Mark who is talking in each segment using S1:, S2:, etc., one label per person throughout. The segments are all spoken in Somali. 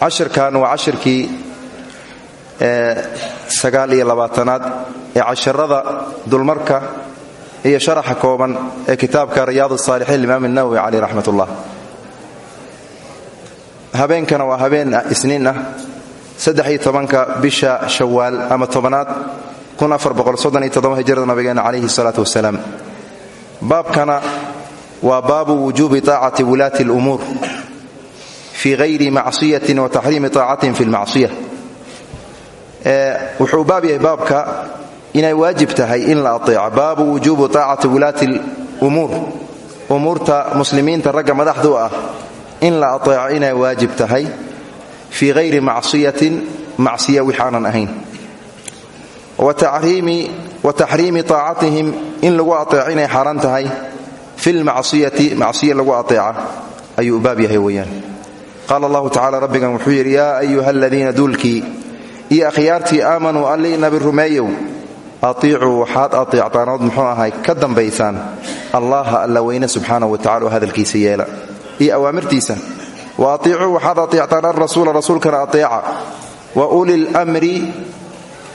S1: cashirkan waa cashirkii sagaal iyo labaatanaad ee casharada dulmarka iyo sharaxa kooban ee kitaabka riyaad saalixiin imaam nawowi caleyh raxmat ullah habeenkana waa habeen isniin ah saddex-iyo bisha shawaal ama tobanaad hijrada nabigeena calayhi salaatu wasalaam baabkana waa baabu wujuubi taacati wulaati lumuur fii hayri macsiyatin wa taxriimi taacatin fi lmacsiya wuxuu baab yahay baabka inay waajib tahay in la ateeco baabu wujuubi taacati wulaati lumuur umuurta muslimiinta ragga madaxdu ah in la ateeco inay waajib tahay fii hayri macsiyatin macsiya wixaanan ahayn wa taxriimi taacatihim in lagu ateeco inay xaaraan tahay fi weyaan qaala allahu tacala rabbigan wuxuu yidhi yaa ayuha aladiina duulkii iyo akhyaartii aamanuu allii nabi rumeeyow atiicuu waxaad ateectaanood muxuu ahay ka dambaysaan allaha alla weyne subxaanahu wa tacala oo hadalkiisa yeela iyo awaamirtiisa wa atiicuu waxaad ateectaan alrasuula rasuulkana ateeca wa ulil mri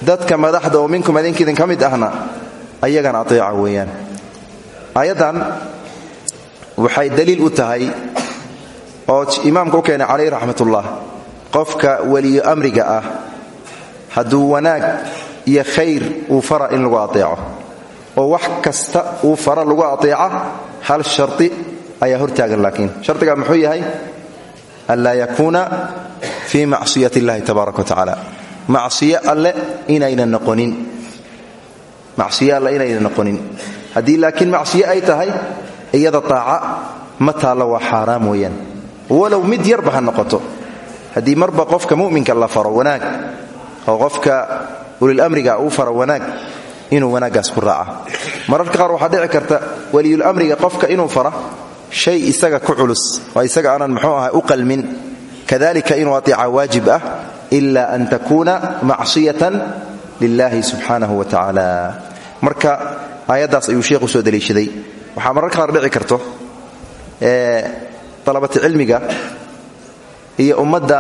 S1: dadka madaxda oo minkum idinkiidin ka mid ahna ayagana ateeca weeyaan waxay daliil u tahay oo imaamka u keenay calayh raxmatullah qofka weliyo amriga ah hadduu wanaag iyo khayr uu fara in lagu ateeco oo wax kasta uu fara lagu ateeca hal shardi ayaa hortaagan laakiin. Shardigaa muxuu yahay? Anlaa yakuuna fii macsiyat illahi tabaaraka wa tacaala. Macsiyo alle inayna noqonin. Macsiyo alle inayna noqonin. Haddii laakiin macsiyo ay tahay iyada taaca ma taallo waa xaaraam weeyaan walow mid yarba ha noqoto. Haddii marba qofka mu'minka la faro wanaag oo qofka ulilamriga uu faro wanaag inuu wanaaggaas ku raaca. Mararka qaar waxaa dhici karta weliyulamriga qofka inuu fara shay isaga ku culus oo isaga aanan muxuu ahay u qalmin. Kadalika inuu ateeca waajib ah ila an takuuna macsiyatan lilahi subxaanahu wa tacaala. Marka aayaddaas ayuu dalabati cilmiga iyo ummadda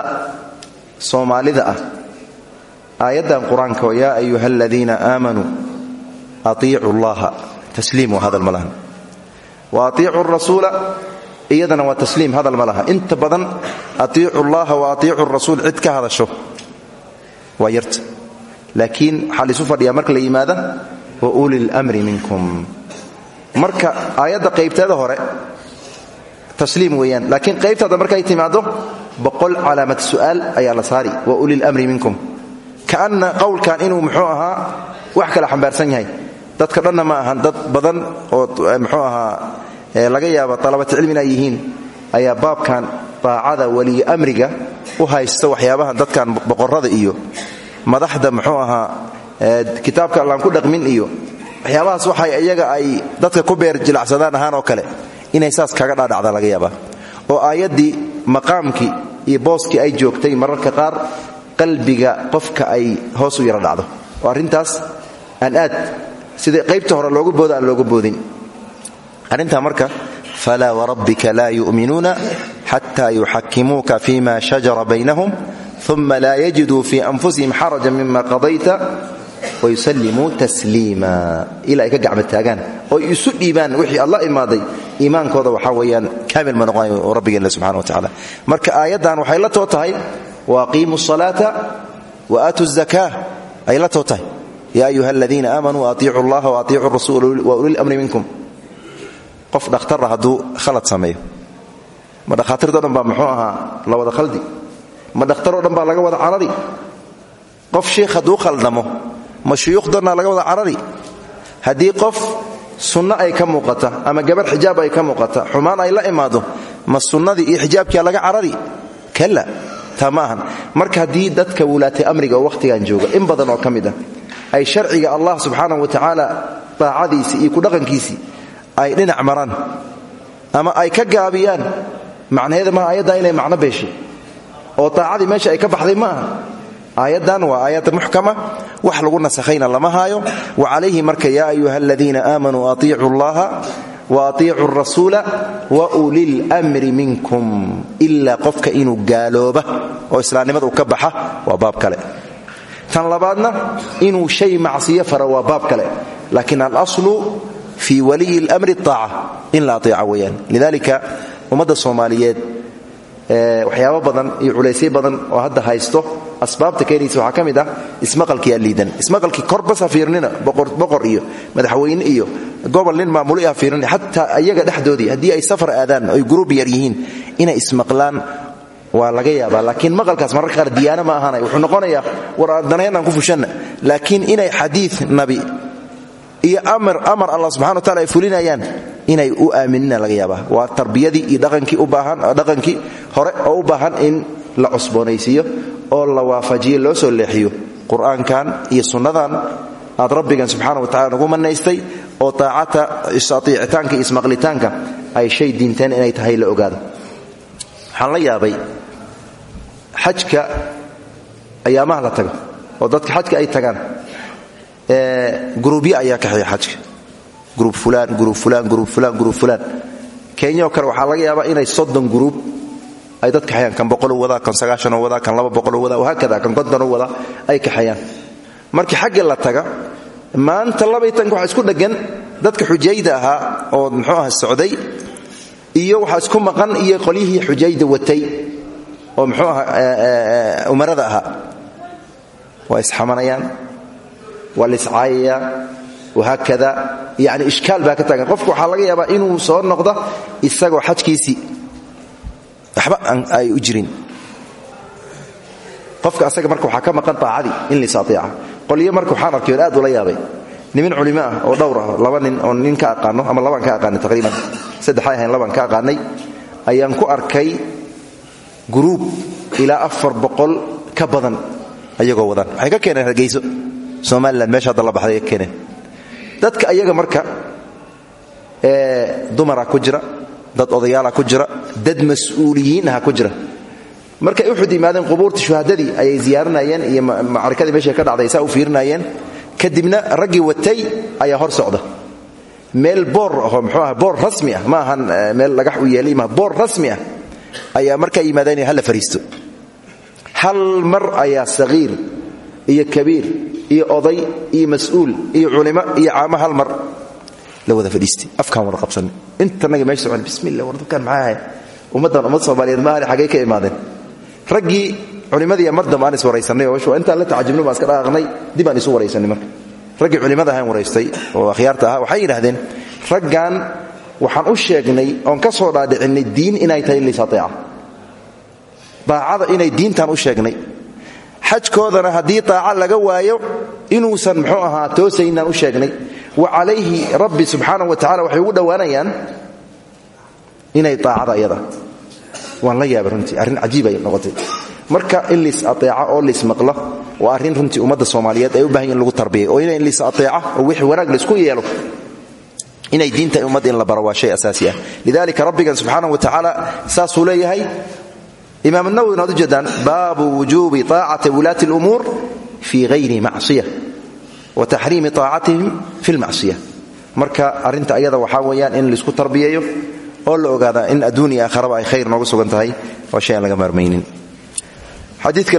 S1: soomaalida ah. Aayaddan qur'aanka yaa ayuha aladiina aamanuu atiicu llaha tasliim waa hadal ma lahan wa atiicu rasuula iyadana waa tasliim hadal ma inta badan atiicu llaha wa atiicu rasuul cid ka hadasho. Waa yarta laakiin waxaa laisu fadhiyaa marka la yimaada wa uli lmri minkum. Marka aayadda qaybteeda hore tasliim weeyaan. Laakiin qaybtaada markay timaado boqol calaamad su'aal ayaa la saari. Wa uli lmri minkum. Kaanna qowlkan inuu muxuu ahaa wax kala xambaarsan yahay. Dadka dhanna ma ahan. Dad badan oo muxuu ahaa laga yaaba dalabati cilmi inay yihiin ayaa baabkan daacada weliyo amriga u haysta waxyaabaha dadkan boqorada iyo madaxda muxuu ahaa kitaabka allaan ku dhaqmin iyo waxyaabahaas waxay iyaga ay dadka ku beer jilacsadaan ahaan oo kale inay saas kaga dhaadhacda laga yaaba oo aayaddii maqaamkii iyo booskii ay joogtay mararka qaar qalbiga qofka ay hoos u yara dhacdo. Oo arrintaas aan aad sida qaybta hore loogu booda aan looga boodin. Arrintaa marka falaa warabbika laa yu'minuuna xataa yuxakimuuka fima shajara baynahum uma laa yajiduu fii anfusihim xaraja mima qadayta wayusallimuu tasliima ilaa ay ka gacmo taagaan oo isu dhiibaan wixii alla imaaday. Iimaankooda waxaa weeyaan kaamil ma noqonayo oo rabbigeenle subxana wa tacaala marka aayaddan waxay la too tahay waaqiimu salaata wa aatu zaka ay la too tahay. Ayuha aladiina aamanuu atiicu llaha wa atiicu rasuul wa ulilamri minkum. Qof dhakhtarra hadduu khalad sameeyo. Ma dhakhaatiirto dhan baa muxuu ahaa la wada khaldi? Ma dhakhtaroo dhan baa laga wada carari? Qof shiikh khaldamo ma shuyuukhdana laga wada carari. Haddii qof sunno ay ka muuqata ama gabar xijaab ay ka muuqata xumaan ay la imaado ma sunnadii iyo xijaabkia laga carari? Kala taa marka haddii dadka wulaatay amriga oo wakhtigan jooga in badan oo ka mid ay sharciga allah subxaanahu wa tacaala daacadiisii iyo kudhaqankiisii ay dhinac maraan ama ay ka gaabiyaan macnaheeda maaha ayaddaa inay macno beeshay oo daacadii meesha ay ka baxday ma aayaddan waa aayad muxkama wax lagu nasakhayna lama haayo. Wa calayhi marka yaa ayuha aladiina aamanuu atiicu llaha wa atiicu rasuula wa ulil mri minkum ilaa qofka inuu gaalooba oo islaamnimada uu ka baxa waa baab kale. Tan labaadna inuu shay macsiyo fara waa baab kale. Laakiin alaslu fii waliyi lmri aaca in la aeeca weyaan lidalika ummadda soomaaliyeed waxyaabo badan iyo culaysyo badan oo hadda haysto asbaabta keenaysa waxaa ka mid ah ismaqalkiyaa liidan ismaqalkii korbas ha fiirnina boqor iyo madaxweyne iyo gobol nin maamuli ha fiirnina xataa ayaga dhexdoodii haddii ay safar aadaan oy gruub yar yihiin inay ismaqlaan waa laga yaabaa. Laakiin maqalkaas mararka qaar diyaano ma ahaanay wuxuu noqonayaa war danaynaan ku fushanna. Laakiin inay xadiid nabi iyo amar allah subxana wa taala ay fulinayaan inay u aaminina laga yaabaa. Waa tarbiyadii iyo dhaqankii hore oo u baahan in la cusboonaysiiyo oo la waafajiyo loo soo leexiyo qur'aankan iyo sunnadan. Aad rabbigan subxaana wa tacala nagu manaystay oo taacata isatiicitaanka iyo ismaqlitaanka ay shay diinteen inay tahay la ogaado. Waxaan la yaabay xajka ayaamaha la tago oo dadka xajka ay tagaan. Gruubyo ayaa kaxeeya xajka gruub fulaan gruub fulaan gruub fulaan gruub fulaan kenya oo kale waxaa laga yaabaa inay soddon gruub ay dad kaxeeyaan kan boqoloo wadaa kan sagaashanoo wadaa kan laba boqoloo wadaa wahaakada kan kontonoo wadaa ay kaxeeyaan markii xagga la taga maanta labaytanka waxaa isku dheggan dadka xujayda ahaa oo muxuu aha socday iyo waxaa isku maqan iyo qolyihii xujayda watay oo muxuu aha umarada ahaa. Waa isxamanayaan waa laiscaayayaa wahaakada yani ishkaal baa ka taagan. Qofku waxaa laga yaabaa inuu soo noqdo isagoo xajkiisii waxba ay u jirin. Qofka asaga marka waxaa ka maqan taacadii in lais aeeca qolyo marka waxaan arkay on aad ula yaabay. Nimin culimo ah oo dhowr ah laba nin oo nin ka aqaano ama labaan ka aqaanay taqriiban. Saddexay ahayn labaan ka aqaanay. Ayaan ku arkay guruub ilaa afar boqol ka badan ayagoo wadaan dadka ayaga marka dumara ku jira dad odayaala ku jira dad mas'uuliyiin aha ku jira. Markay uxud yimaadeen qubuurta shuhadadii ayay ziyaarinayeen iyo macrikadii meesha ka dhacday saa u fiirinayeen. Kadibna raggii watay ayaa hor socda. Meel boor ahoo mxuu aha boor rasmi ah ma ahan meel lagax u yeelay ma boor rasmi ah ayaa markaa yimaadeen halla fariisto. Hal mar ayaa sagiir iyo kabiir iyo oday iyo mas'uul iyo culimo iyo caamo hal mar. La wada fadhiistay. Afkaan wada qabsanay intanaga meesha socon bismillah war dadkan maxaa ahay? Ummaddan ummad soomaaliyeed maahali xaggay ka imaadeen. Raggii culimadii mar dambe aan is waraysanay oo intaan la tacajubnay baan iska dhaqaaqnay dib aan isu waraysanay marka. Raggii culimada ahaan waraystay oo akhyaarta ahaa waxay yidhahdeen raggan waxaan u sheegnay oon ka soo dhaadhicinay diin inay tahay liis ateeca. Daacada inay diintaan u sheegnay xajkoodana haddii taaca laga waayo inuusan muxuu ahaa toosaynaan u sheegnay. Wa calayhi rabbi subxaanahu wa tacala waxay ugu dhowaanayaan inay daacada iyada. Waan la yaabay runtii arrin cajiib ay noqotay. Marka in liis ateeca oo liis maqla waa arrin runtii ummadda soomaaliyeed ay u baahan in lagu tarbiyay. Oo in liis ateeca oo wixii wanaag la isku yeelo inay diinta ummadda in la baro waa shay asaasi ah. Lidalika rabbigan subxaanahu wa tacaala saasuu leeyahay imaam nawowi inaad ujeedaan baabu wujuubi aacati wulaati اlumuur fii hayri macsiya wa taxriimi aacatihim fi marka arrinta ayada waxaa weeyaan in la isku tarbiyeeyo oo la ogaada in adduun iyo ay khayr nooga sugan tahay waa shay aan laga maarmaynin. Xadiidka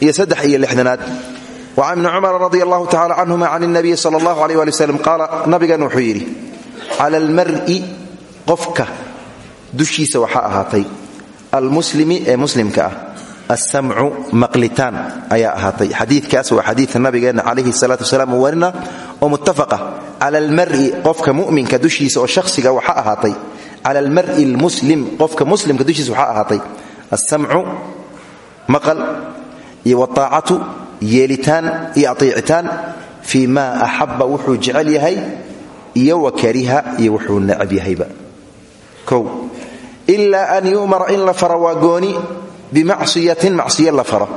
S1: iyo saddex iyo lixdanaad wa can ibni cumar radi allahu tacala canhuma can اnabiyi sala allahu aleyh ali waslem qaala nabigan wuxuu yidhi cala almar'i qofka almuslimi ee muslimka ah. Alsamcu maqlitaan ayaa ahaatay. Xadiikaas waa xadiia nabigeenna calayhi salaatu wasalaam warina oo muttafaqa cala almari qofka muminka dushiisa oo shakhsiga waxaa ahaatay. Cala almari lmuslim qofka muslimka dushiisa waxaa ahaatay. Alsamcu maqal iyo wataacatu yeelitaan iyo aطiicitaan fii ma axaba wuxuu jecel yahay ila an yumara in la faro waa gooni bimacsiyatin macsiya la faro.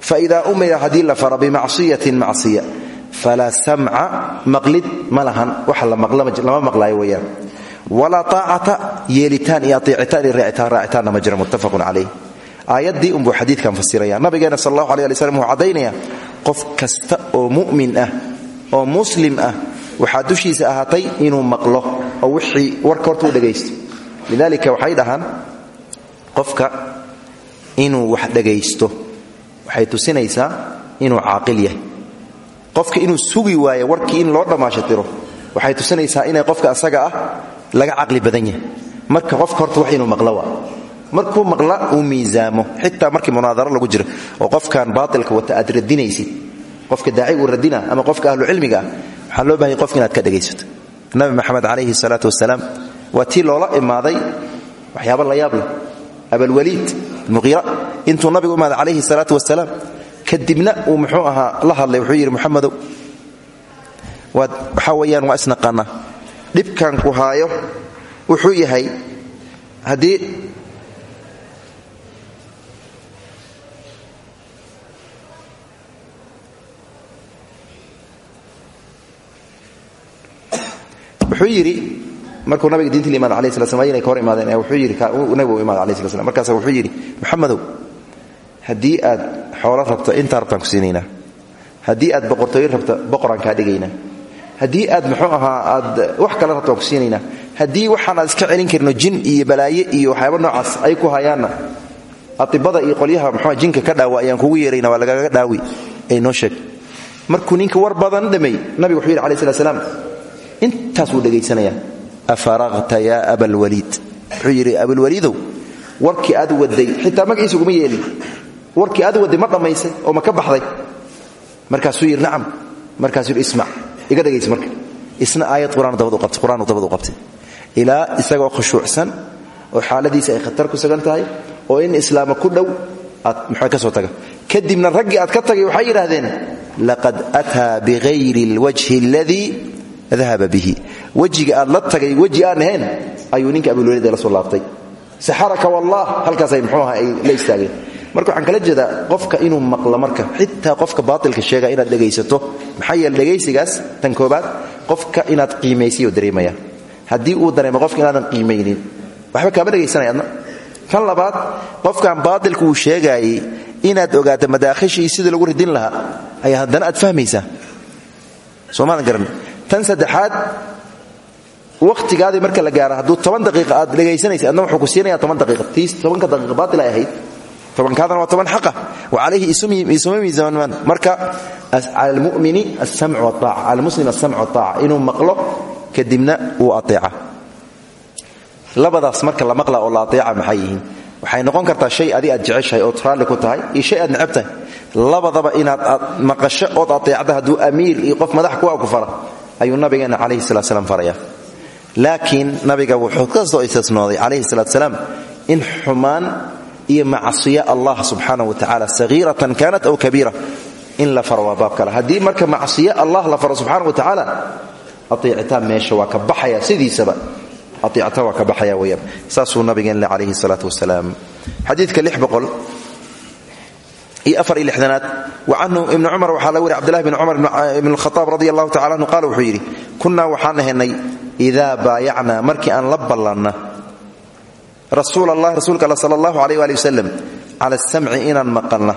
S1: Faida umira haddii la faro bimacsiyatin macsiya. Falaa samca maqlid ma lahan. Waxa lama maqlaayo weyaan walaa aacata yeelitaan iyo aiicitaan iyo raacitaan raacitaanna ma jira muttafaqun calayh. Aayaddii unbuu xadiidkan fasiraya nabigeena sal allahu alay ali slam wuxuu caddaynaya qof kasta oo mu'min ah oo muslim ah waxaa dushiisa ahaatay inuu maqlo oo wixii warka horta u lidalika waxay dhahaan qofka inuu wax dhagaysto. Waxay tusinaysaa inuu caaqil yahay. Qofka inuu sugi waayo warkii in loo dhammaashatiro waxay tusinaysaa inay qofka asaga ah laga caqli badan yahay. Marka qofka horta wax inuu maqlo waa. Markuu maqla uu miisaamo. Xitaa markii munaadaro lagu jiro oo qofkan baatilka wata aad qofka daaci uu radina ama qofka ahlucilmiga ah waxaa loo bahaya qofka inaad ka dhegaysato nabi maxamed calayhi salaatu wasalaam waa tii loola imaaday waxyaaba la yaab leh abalwaliid muqiira intuu nabigu imaaday calayhi salaatu wasalaam kadibna uu muxuu ahaa la hadlay wuxuu yidhi muxamedow waxaa weeyaan waa ku haayo wuxuu yahay markuu nabiga diinta la imaada alay sla slam inay ka hor imaadeen ee wuxuu yidhi nabigu u imaada alayh sla slam markaasa wuxuu yidhi maxamedow haddii aad xoolo rabto intaa rabtaan ku siinaynaa haddii aad boqortooyin rabto boqoraan kaa dhigaynaa haddii aad muxuu ahaa aad wax kale rabto ku siinaynaa haddii waxaan iska celin karino jin iyo balaaye iyo waxyaaba noocaas ay ku hayaanna atibada iyo qolyaha muxua jinka ka dhaawa ayaan kugu yeerayna waa lagaga dhaawi. Ay noo sheeg. Markuu ninka war badan dhamay nabiga wuxuu yidhi alai slat slaam intaas wuu dhegaysanaya afaraqta yaa abalwaliid wuxuu yidhi abalwaliidow warkii aad waday xitaa magaciisa uguma yeelin. Warkii aad waday ma dhammaysay oo ma ka baxday. Markaasuu yidhi nacam. Markaasuu yidhi ismac iga dhegaysa marka. Isna aayad qur'aanu dabad u qabtay ilaa isagoo khushuucsan oo xaaladiisa ay khatar ku sugan tahay oo in islaama ku dhow aad muxuu ka soo taga. Kadibna raggii aad ka tagay waxay yidhaahdeen laqad ataa bihayri alwajhi aladii dahaba bihi. Wejiga aad la tagay weji aan ahayn ayuu ninka abulwaliid la soo laabtay. Saxaraka wallah halkaasay muxuu aha ay la istaageen marka waxaan kala jeedaa qofka inuu maqlo marka xitaa qofka baatilka sheega inaad dhegaysato. Maxaa yeele dhegaysigaas tan koobaad qofka inaad qiimaysiyo dareemaya. Haddii uu dareemo qofka inaadan qiimaynin waxba kaama dhegaysanaya adna kan labaad qofkan baatilka uu sheegaayey inaad ogaato madaakhishii sidii lagu ridin lahaa ayaa haddana aad fahmaysaa. Soomaadan garan tan saddexaad wakhtigaadii marka la gaaro hadduu toban daqiiqa aad dhegaysanaysa adna wuxuu ku siinaya toban daqiiqa. Tiis tobanka daqiiqa baatil ay ahayd. Tobankaadana waa toban xaqa. Wa calayhi isuma miisaanmaan marka cala almu'mini alsamcu waaaca cala almuslim alsamcu wataaca inuu maqlo kadibna uu ateeca. Labadaas marka la maqla oo la ateeca maxay yihiin? Waxay noqon kartaa shay adi aad jeceshahay ood raalli ku tahay iyo shay aad necab labadaba inaad maqasho ood ateecda hadduu amiir iyo qof madax ku fara ayuu nabigeenna calayhi salat slam faraya laakiin nabiga wuxuu ka soo istisnooday calayhi salaat salaam in xumaan iyo macsiya allah subxaana wa tacaala sagiiratan kaanat aw kabiira. In la faro waa baab marka macsiya allah la faro subxaana wa tacaala ateecitaan meesha waa ka baxaya sidiisaba. Ateecitaan waa ka baxaya weyaan saasuu nabigeen le calayhi salaatu wasalaam. Xadiidka iyo afar iyo lixdanaad. Wa canhu ibni cumar waxaa laga wariy cbdillahi bn ibn alkhataab radi allahu tacala anhu qaala wuxuu yidhi kunnaa waxaan ahaynay idaa baayacnaa markii aan la ballanna rasuul allah rasuulka all sala allahu alayh waali wasalam cala asamci inaan maqalna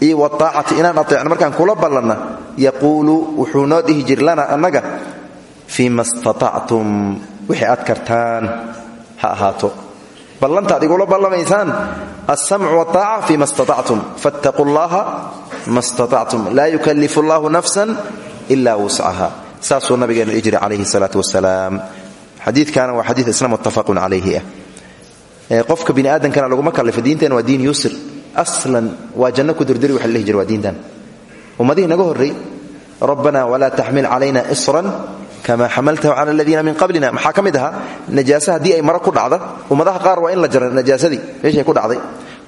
S1: iyo waaacati inaan ateecno markaan kula ballanna yaquulu wuxuu noo dhihi jir lana annaga wixii aad kartaan ha ahaato. Ballantaad igula ballamaysaan alsamcu waaaca fii ma statactum fattaquu llaha ma statactum laa yukallifu allahu nafsan ila wuscaha saasuu nabigeenu ijri calayhi salaatu wasalaam xadiidkana waa xadiid isna muttafaqun calayhi ah qofka bini aadamkana laguma kallifo diinteena waa diin yusr aslan waa janno ku durduri waxa la dhihi jira waa diintan ummadihii naga horray rabbana walaa taxmil calayna isran kama xamaltahu cala aladiina min qablina maxaa ka mid ahaa najaase haddii ay maro ku dhacda ummadaha qaar waa in la jara najaasadii meeshay ku dhacday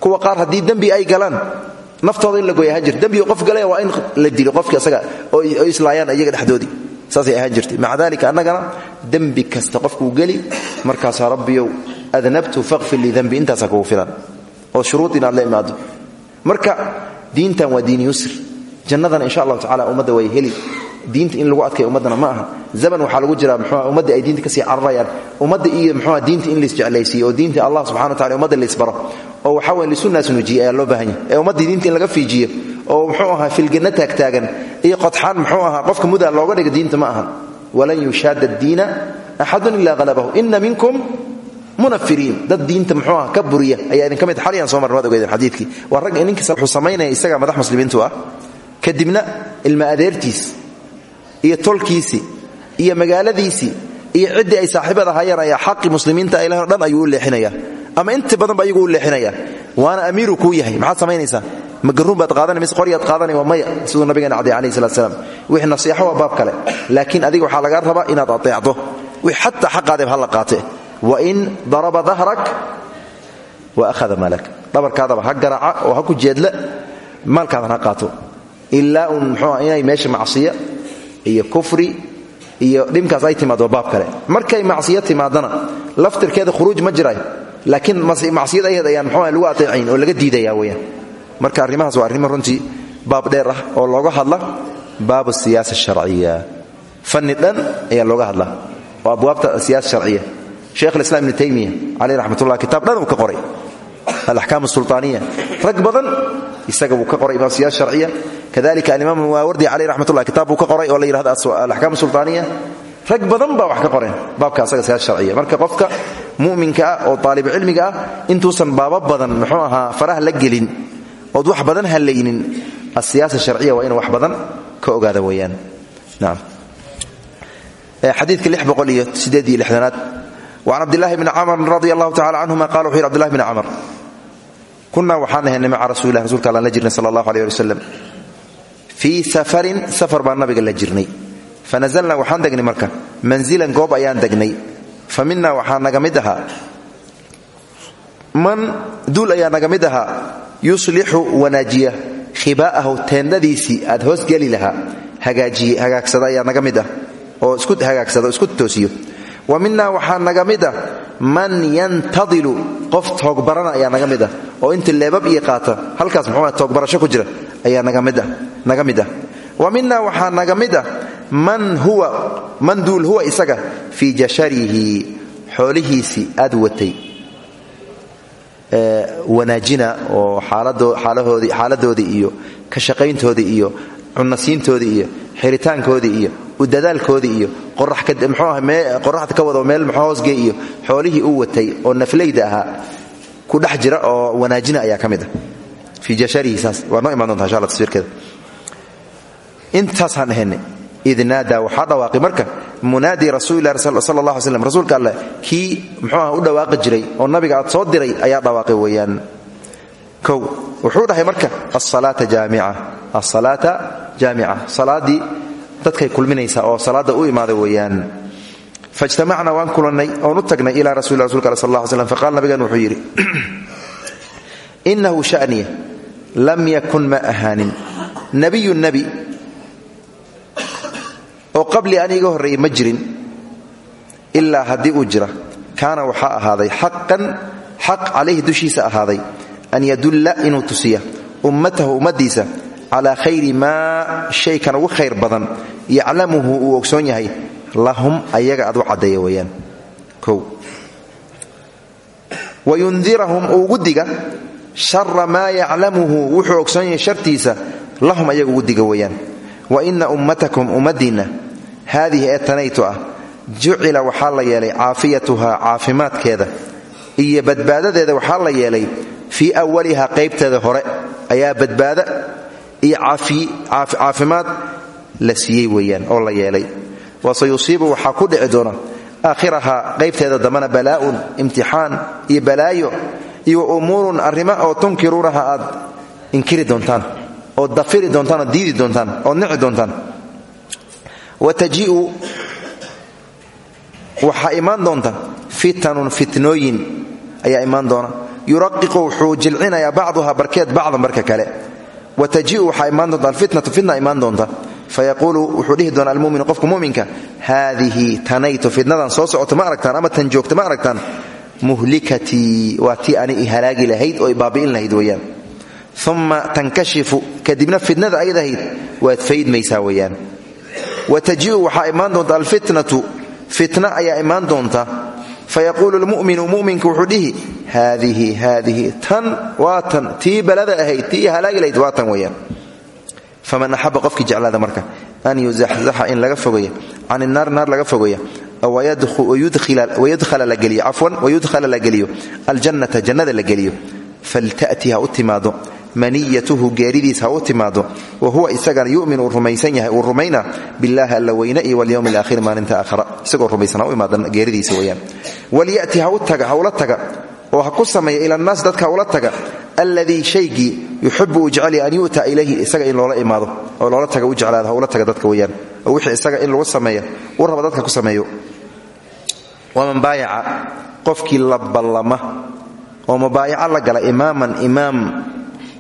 S1: kuwa qaar haddii dembi ay galaan naftooda in la gooya ahaan jirta qof galaya waa in la dilo qofki isaga oo islaayaan iyaga dhexdoodii saasay ahaan jirtay maca dalika annagana dembi kasta qofkuu geli markaasaa rabbiyow adnabtu faqfir lii dembi intaasaa kugu oo shuruud la imaado marka diintan waa diin yusr jannadana insha allahu tacala ummadda way heli diinta in lagu adkay ummaddana ma aha. Zaman waxaa lagu jiraa mxua ummadda ay diinta ka sii cararayaan ummadda iyo mxua diinta in laisjeclaysiiyo oo diinta allah subxana wa tacala ummadda laisbaro oo waxaa weye lisunaas nuujiye ayaa loo baahan yahay. Ee ummaddii diinta in laga fiijiyo oo muxuu ahaa filganno taagtaagan iyo qodxaan muxuu ahaa qofka mudaa looga dhiga diinta ma ahan walan yushaada addiina axadun ila halabahu ina minkum munafiriin. Dad diinta muxuu ah ka ayaa idinka mid xalyan soo marna waad ogeedeen xadiidkii. Waa rag ninkiisa wuxuu samaynaya isagaa madax muslimiintu ah. Kadibna ilma adeertiis iyo tolkiisii iyo magaaladiisii iyo ciddii ay saaxiibada hayaan ayaa xaqi muslimiinta ay lahayn o dhan ayuu u ama inta badanba ayagu u leexinaya. Waana amiiru kuu yahay. Maxaad samaynaysaa ma garuun baad qaadanay mise qoryaad qaadanay waa maya. Siduu nabigeena cadiy alayhi salatu salaam. Wixii nasiixo waa baab kale. Laakiin adiga waxaa lagaa rabaa inaad ateecdo wix xataa xaqaadeeb ha la qaate. Wain daraba dahrak wa ahada maalak dhabarkaadaba ha garaaca oo ha ku jeedla maalkaadan qaato. Ilaa uun muxuua inay meesha macsiya iyo kufri iyo dhibkaas ay timaado baab kale. Markay macsiya timaadana laftirkeeda khuruuj ma jiray laakiin macsiyad ayaheed ayaan muxuua lagu ateecayn oo laga diidaya weyaan marka arrimahaas waa arrimo runtii baab dheer ah oo looga hadla baabu siyaasa sharciya. Fanni ayaa looga hadla oo abwaabta siyaasa sharciya. Sheekh alislaam ibnu taymiya caleyh raxmatullah kitaab dhan uu ka qoray. Alaxkaam asulطaaniya rag badan isaga wuu ka qoray imaam siyaasa sharciya. Kadalika alimaam maawardi caleyh raxmatullah kitaab buu ka qoray oo la yidhahdo alaxkaam asulطaaniya rag badan baa wax ka qoreen baabka asaga siyaasa sharciya. Marka qofka mu'minka ah oo taalibcilmiga ah intuusan baaba badan muxuu ahaa faraha la gelin ood wax badan hallaynin asiyaasa sharciya waa inu wax badan ka ogaada weyaan naam. Xadiidka sideed iyo lixdanaad. Wacan cabdillahi bni camr radi allahu tacala canhuma qala wuxu yhi abdillahi bni camr kunaa waxaan ahaynay maca rasulilah rsulka allaan la jirnay sala allahu aleyh ali wasalam fii safarin safar baan nabiga la jirnay. Fanazalna waxaan degnay marka. Manzilan goob ayaan degnay. Fa mina waxaa naga mid ahaa. Man duul ayaa naga mid ahaa. Yuslixu wanaajiya. Khibaa'ahu teendhadiisii aad hoos geli lahaa. Hagaagsada ayaa ah. Oo isku isku toosiyo wa minaa waxaa naga mid ah man yantadilu. Qof toogbarana ayaa naga mid ah. Oo inta leebab iyo qaata halkaas muxuu toogbarasho ku jira ayaa naga mid ah wa minaa waxaa naga mid ah man huwa man duul huwa isaga fii jasharihi xoolihiisii aad watay. Wanaajina oo xaaladoodii iyo ka shaqayntoodii iyo cunasiintoodii iyo xiritaankoodii iyo udadaalkoodii iyo qoraxda ka wado meel hoosge iyo xoolihii u watay oo naflayda ahaa ku dhex jira oo wanaajina ayaa ka mid ah. Fii jasharihi saas waa noo imaan donta insha alla taswiirkeeda intaasaan ahaynay id naadaa waxaa dhawaaqay marka munaadi rasuulilah sal allah slam rasuulka alleh kii muxuuah u dhawaaqi jiray oo nabiga aad soo diray ayaa dhawaaqay weeyaan. Kow wuxuu dhahay marka asalaata jaamica asalaata jaamica salaaddii dadkay kulminaysaa oo salaadda u imaaday weeyaan. Faijtamacna waan kulannay oon u tagnay ilaa rasulilah rasulka all sal ly slam faqala nabigan wuxuu yidhi inahu shaniya lam yakun ma ahaanin. Nabiyu nebi oo qabli an iga horreeyey ma jirin ilaa haddii uu jira kaana waxaa ahaaday xaqan xaq calayhi dushiisa ahaaday an yadulla inuu tusiya ummatahu ummaddiisa calaa khayri maa shaykan ugu khayr badan yaclamuhu uu ogsoon yahay lahum ayaga aad u caddeeya weeyaan. Kow. Wayundirahum ugu diga shara maa yaclamuhu wuxuu ogsoon yahay shartiisa lahum ayaga ugu diga weeyaan. Wa ina ummatakum ummaddiinna haadihi ee tanaytu ah jucila waxaa la yeelay caafiyatuhaa caafimaadkeeda iyo badbaadadeeda waxaa la yeelay fii awalihaa qaybteeda hore. Ayaa badbaada iyo caafimaad la siiyey weeyaan oo la yeelay. Wase yusiibu waxaa ku dhici doona aakhirahaa qaybteeda dambana balaa'un imtixaan iyo balaayo iyo umuurun arrimo oo tunkiruunaha aad inkiri doontaan ood dafiri doontaan diidi doontaan ood nici doontaan. Wa tajii'u waxaa imaan doonta fitanun fitnooyin ayaa imaan doona. Yuraqiqu wuxuu jilcinayaa bacduha barkeed bacdan barka kale wa tajii'u waxaa imaan doonta alfitnatu fitna imaan doonta. Fayaquulu wuxuu dhihi doona almuminu qofka muminka haadihi tanaytu fitnadan soo socota ma aragtaan? Ama tan joogta ma aragtaan? Muhlikatii waa tii ani i halaagi lahayd oo i baabi'in lahayd weeyaan. Uma tankashifu kadibna fitnada ayadahayd waad faydmaysaa weeyaan. Wa tajii'u waxaa imaan doonta ayaa imaan doonta fayaquulu lmuminu muminku wuxuu dhihi haadihi haadihi tan waa tan tii balada ahayd tii halaagi lahayd waa tan weeyaan faman axaba qofkii jeclaada marka an yuzaxzaxa in laga fogeeya can inaar naar laga fogeeya wayudhala la geliyo aljannata jannada la geliyo falta'ti ha u timaado maniyatuhu geeridiis ha u wa huwa isagana yumin uu rumaysan yahay uu rumayna bilaahi alla weyne iyo walyowmi alaakhir maalinta aakhara isagoo rumaysan ha u imaada geeridiisa weyaan walyati ha ula taga oo ha ila annaas dadka ula taga alladii shaygii yuxibu an yu'ta ilayhi isaga in loola imaado oo loola taga u jeclaado dadka weyaan oo wixii isaga in lagu sameeya raba dadka ku sameeyo. Waman baayaca qofkii la ballama oo mubaayaca la gala imaaman imaam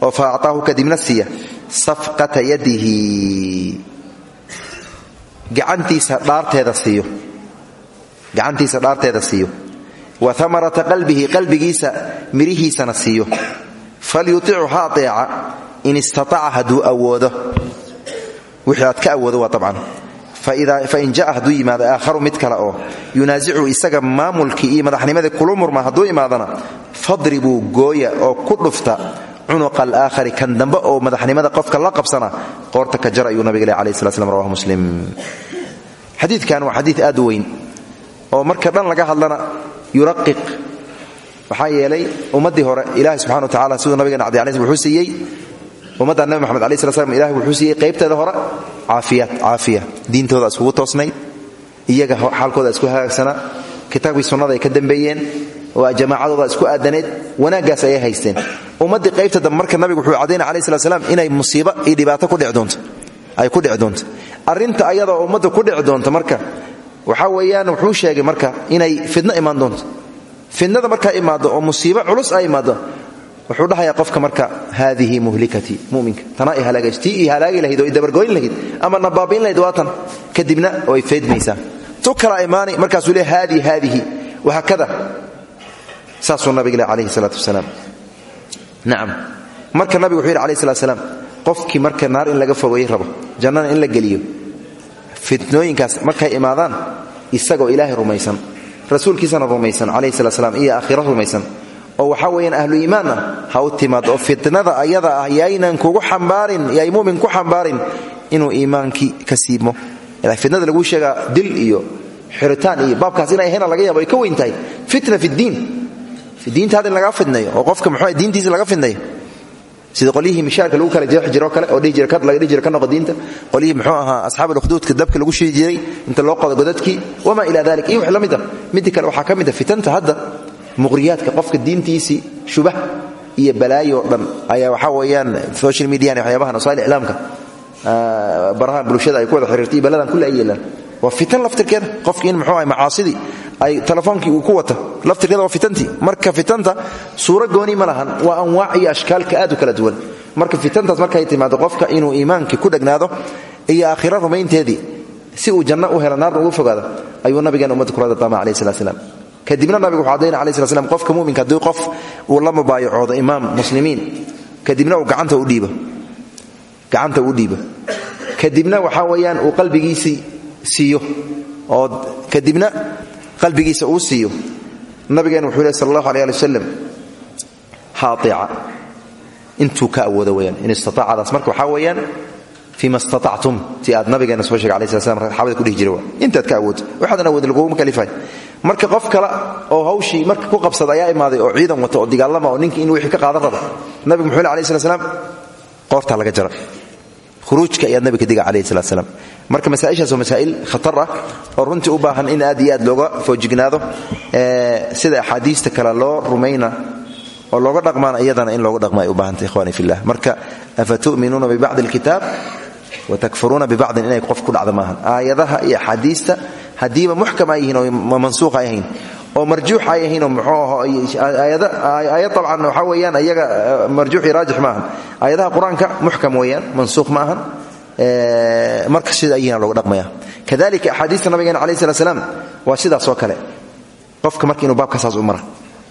S1: oo fa actaahu kadibna siiya safqata yadihi. Gacantiisa dhaarteeda siiyo. Gacantiisa dhaarteeda siiyo. Wa amarata qalbihi qalbigiisa mirihiisana siiyo. Falyuticu ha ateeca in istaaca hadduu awoodo. Wixii aad ka awoodo waa abcan fain jaa hadduu yimaado aakharu mid kale oo yunaasicu isaga maamulkii iyo madaxnimadii kulu murma hadduu imaadana fadribuu gooya oo ku dhufta cunuqa alaakhari kan dambe oo madaxnimada qofka la qabsana qoorta ka jar ayuu nabiga le alayh slat slam rawah muslim. Xadiidkan waa xadiid aad weyn oo marka dhan laga hadlana yuraqiq. Waxaa yeelay ummaddii hore ilahi subxana wa tacala siduu nabigeena alay wuxuu siiyey ummadda nabi moxamed alai sla slam ilahi wuxuu siiyey qaybteeda hore caafiyaad caafiya. Diintooda iskugu toosnayd iyaga xaalkooda isku hagaagsanaa kitaabkii sunnada ay ka dambeeyeen oo jamaacadooda isku aadaneed wanaaggaas ayay haysteen. Ummaddii qaybta dambe marka nabigu wuxuu caddaynay alai slat slam inay musiibo iyo dhibaato ay ku dhici doonto. Arrinta ayadoo ummadda ku dhici doonta marka waxaa weeyaan wuxuu sheegay marka inay fidno imaan doonto. Fidnada markaa imaado oo musiibo culus ay imaado wuxuu dhahayaa qofka marka haadihi muhlikatii muminka tanaa i halaagayso tii i lahayd oo i dabargoyn lahayd ama nabaabiin lahayd waa tan kadibna way faydmaysaa tu kala imaani markaasuu le haadii haadihi wahaakada saasuu nabiga le calayhi salaatu wasalaam. Nacam marka nabigu wuxuu yidhi alayh salat salaam qofkii marka naar in laga fogeey rabo jannana in la geliyo fitnooyinkaas markay imaadaan isagoo ilaahay rumaysan rasuulkiisana rumaysan calayhi salat slam iyo aakhiro rumaysan oo waxaa weeyaan ahlu iimaan ah ha u timaado oo fitnada ayada ah yaynan kugu xambaarin yay mumin ku xambaarin inuu iimaankii ka siibmo fitnada laguu sheegaa dil iyo xiritaan iyo baabkaas inay ahayna laga yaabo ay ka weyn fitna fidiin diintaada in lagaa fidnayo oo qofka muxuu diintiisa laga fidnayo. Sida qolyihii mishaarka lagu kala jeexi jiro kale oo laga dhihi ka noqo diinta. Qolyihii muxuu ahaa asxaab dabka lagu shidi inta loo qodo godadkii. Wamaa ila dalik iyo la mid ah kale waxaa ka ah fitanta hadda. Muqriyaadka qofka diintiisii shubah iyo balaayo dhan ayaa waxaa weeyaan social median waxyaabahan wasail iclaamka barahan bulshada ay ku wada xiriirtay baladan kulle ay waa fitan laftirkeeda. Qofki in ahay macaasidii ay telefoonkii uu ku wata laftirkeeda waa fitantii. Marka fitanta suuro gooni ma lahan. Waa anwaac iyo ashkaalka aad u kala duwan. Marka fitantaas markay timaado qofka inuu iimaankii ku dhegnaado iyo aakhira rumaynteedii si uu janno u naarna ugu fogaado ayuu nabigeena ummadda kula dadaama alayh salat slam kadibna nabigu wuxuu cadayna alai slat slam qofka muminka haddii qof uu la mubaayacoodo imaam muslimiin. Kadibna uu gacanta u dhiibo. Kadibna waxaa weeyaan uu qalbigiisii siiyo oo kadibna qalbigiisa uu siiyo. Nabigeena wuxuu leh sal allahu alay ali wasalam ha ateeca intuu ka awoodo weyaan in istaacadaas marka waxaa weeyaan fima staactum si aad nabigeena soo shegay alai slat slam saxabada kudhihi jira ka awoodto waxaadan awoodin laguguma kalifay marka qof kale oo hawshii marka ku qabsada ayaa imaaday oo ciidan wata oo dagaalama oo ninki in wixii ka qaadan raba nabigu muxuu le alai slat qoortaa laga jara khuruujka ayaad nabiga diga calayhi salat slam marka masaaishaas waa masaa'il khatar ah oo runtii u baahan in aad iyo aad looga foojignaado sida axaadiista kale loo rumayna oo looga dhaqmaan iyadana in looga dhaqma u baahantay ikhwani fillah. Marka afa tu'minuuna bibacdi alkitaab watakfuruuna bibacdin inay qof ku dhacda maahan. Iyo axaadiista haddiiba muxkam yihiin oo mansuuq ay oo marjuux ay oo muxuu aayad abcan waxaa weeyaan iyaga marjuuxi raajix maahan. Aayadaha qur'aanka weeyaan mansuuq ma marka sida ayina looga dhaqmaya. Kadalika axaadiista nabigeena alayh slat slam waa sidaas oo kale. Qofka marka inuu baabka saas u mara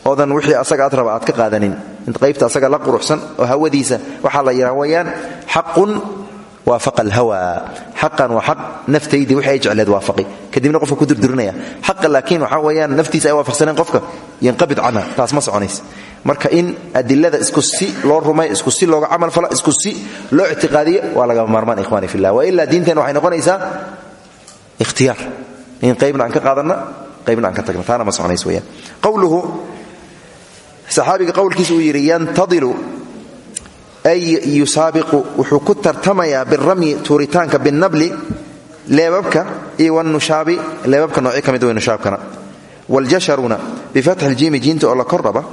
S1: oodan wixii asaga aad raba aad ka qaadanin qaybta asaga la quruxsan oo hawadiisa waxaa la yidhaha weeyaan xaqun alhawa xaqan waa xaq naftaydii wixii ay waafaqi. Kadibna qofka ku durdurinaya xaqa laakiin waxaa weeyaan naftiisa ay waafaqsaneen qofka yanqabid canha. Taas ma soconays marka in adilada isku si loo rumay isku si looga camal falo isku si loo ictiqaadiyo waa lagama maarmaan ikhwani fillah. Wa ilaa diinteena waxay noqonaysaa ikhtiyaar. In qaybna aan ka qaadanna qaybna aan ka tagna. Taana ma soconays weyaan qowluhu saxaabiga qowlkiisa uu yidhi yantadilu ay yusaabiqu wuxuu ku tartamayaa biramyi tuuritaanka binabli leebabka iyo wnushaabi leebabka noocyo ka mid wey nushaabkana waljasharuna bifatxi ljiimi jiinta oo la kordhaba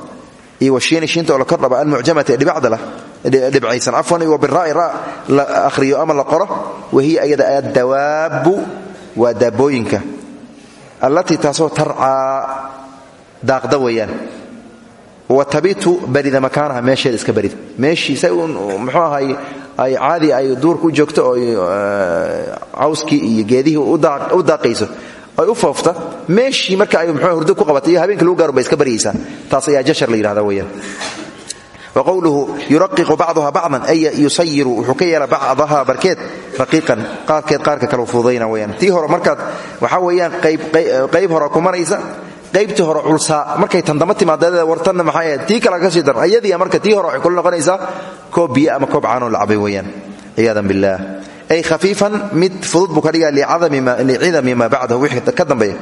S1: iyo washiini shiinta oo la kordhaba almucjamati ee dhibacda dhibcaysan. Cafwan iyo biraai ra la akhriyo ama la qoro wahiya ayada addawaabu waa daabooyinka. Allatii taasoo tarcaa daaqda weeyaan. Wa tabitu barida makaanaha meesheeda iska barida. Meeshii say muxuu ahay ay caadi ay duurka u joogto oo cawskii iyo geedihii u daaqayso ay u foofta meeshii marka ay mxuu hurdo ku qabatay habeenka lagu gaaro bay iska taas ayaa jashar la yidhahda weeyaan. Wa qowluhu yuraqiqu bacduha bacdan ay yusayiru wuxuu ka yeela bacdaha barkeed raqiiqan qaarkeed qaarka kale weyaan tii hore markaad waxaa weeyaan qayb hore ku maraysa hore culsaa. Markay tandama timaadada wartanna maxaa ahayd tii kale ka sii daran ayadiia marka tii hore waxay kula noqonaysaa koob biyo ama koob caanoo la cabay weeyaan. Ciyaadan billaah ay khafiifan mid fudud buu ka dhigaa licidami maa bacdahu. Wixii ka dambeeya.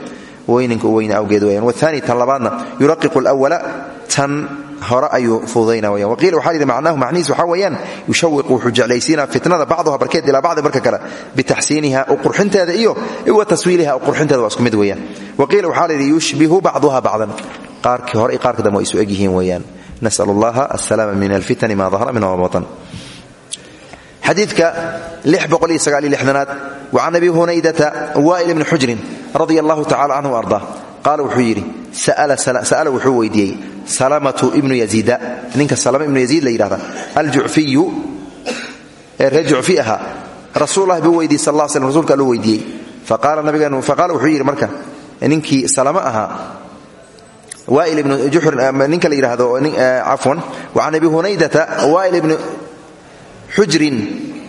S1: Weyninka u awgeed weyaan waani tan labaadna yuraqiqu lwala tan hore ayuu fududayna weyaan waqiila waxaa yidhi macnahu macnihiis waxaa yushawiqu wuxuu fitnada bacduha barkeed ilaa bacdi marka kale bitaxsiiniha u qurxinteeda iyo wa taswiiliha u qurxinteeda waa mid weeyaan. Waqiila waxaa la yidhi yushbihu bacduha bacdan. Qaarkii hore iyo qaarka isu eg yihiin weeyaan. Nasal allaha min alfitani ma dahara minha wabatan xadiidka aad wacan abi hunaydata waa'il bni xujrin radia allahu tacala canhu ardaa qaala wuxuu yidhi sa'ala wuxuu weydiiyey salamatu ibnu yaziida ninka salama ibnu yaziid la yidhahda aljucfiyu ee reer jucfi ahaa rasuullahi buu weydiiyey sal lla slm rsulka alluu weydiiyey. Faqaala wuxuu yidhi marka ninkii salama ahaa waa'il ibnu ninka la yidhahdo cafwan wacan abi hunaydata waa'il ibni xujrin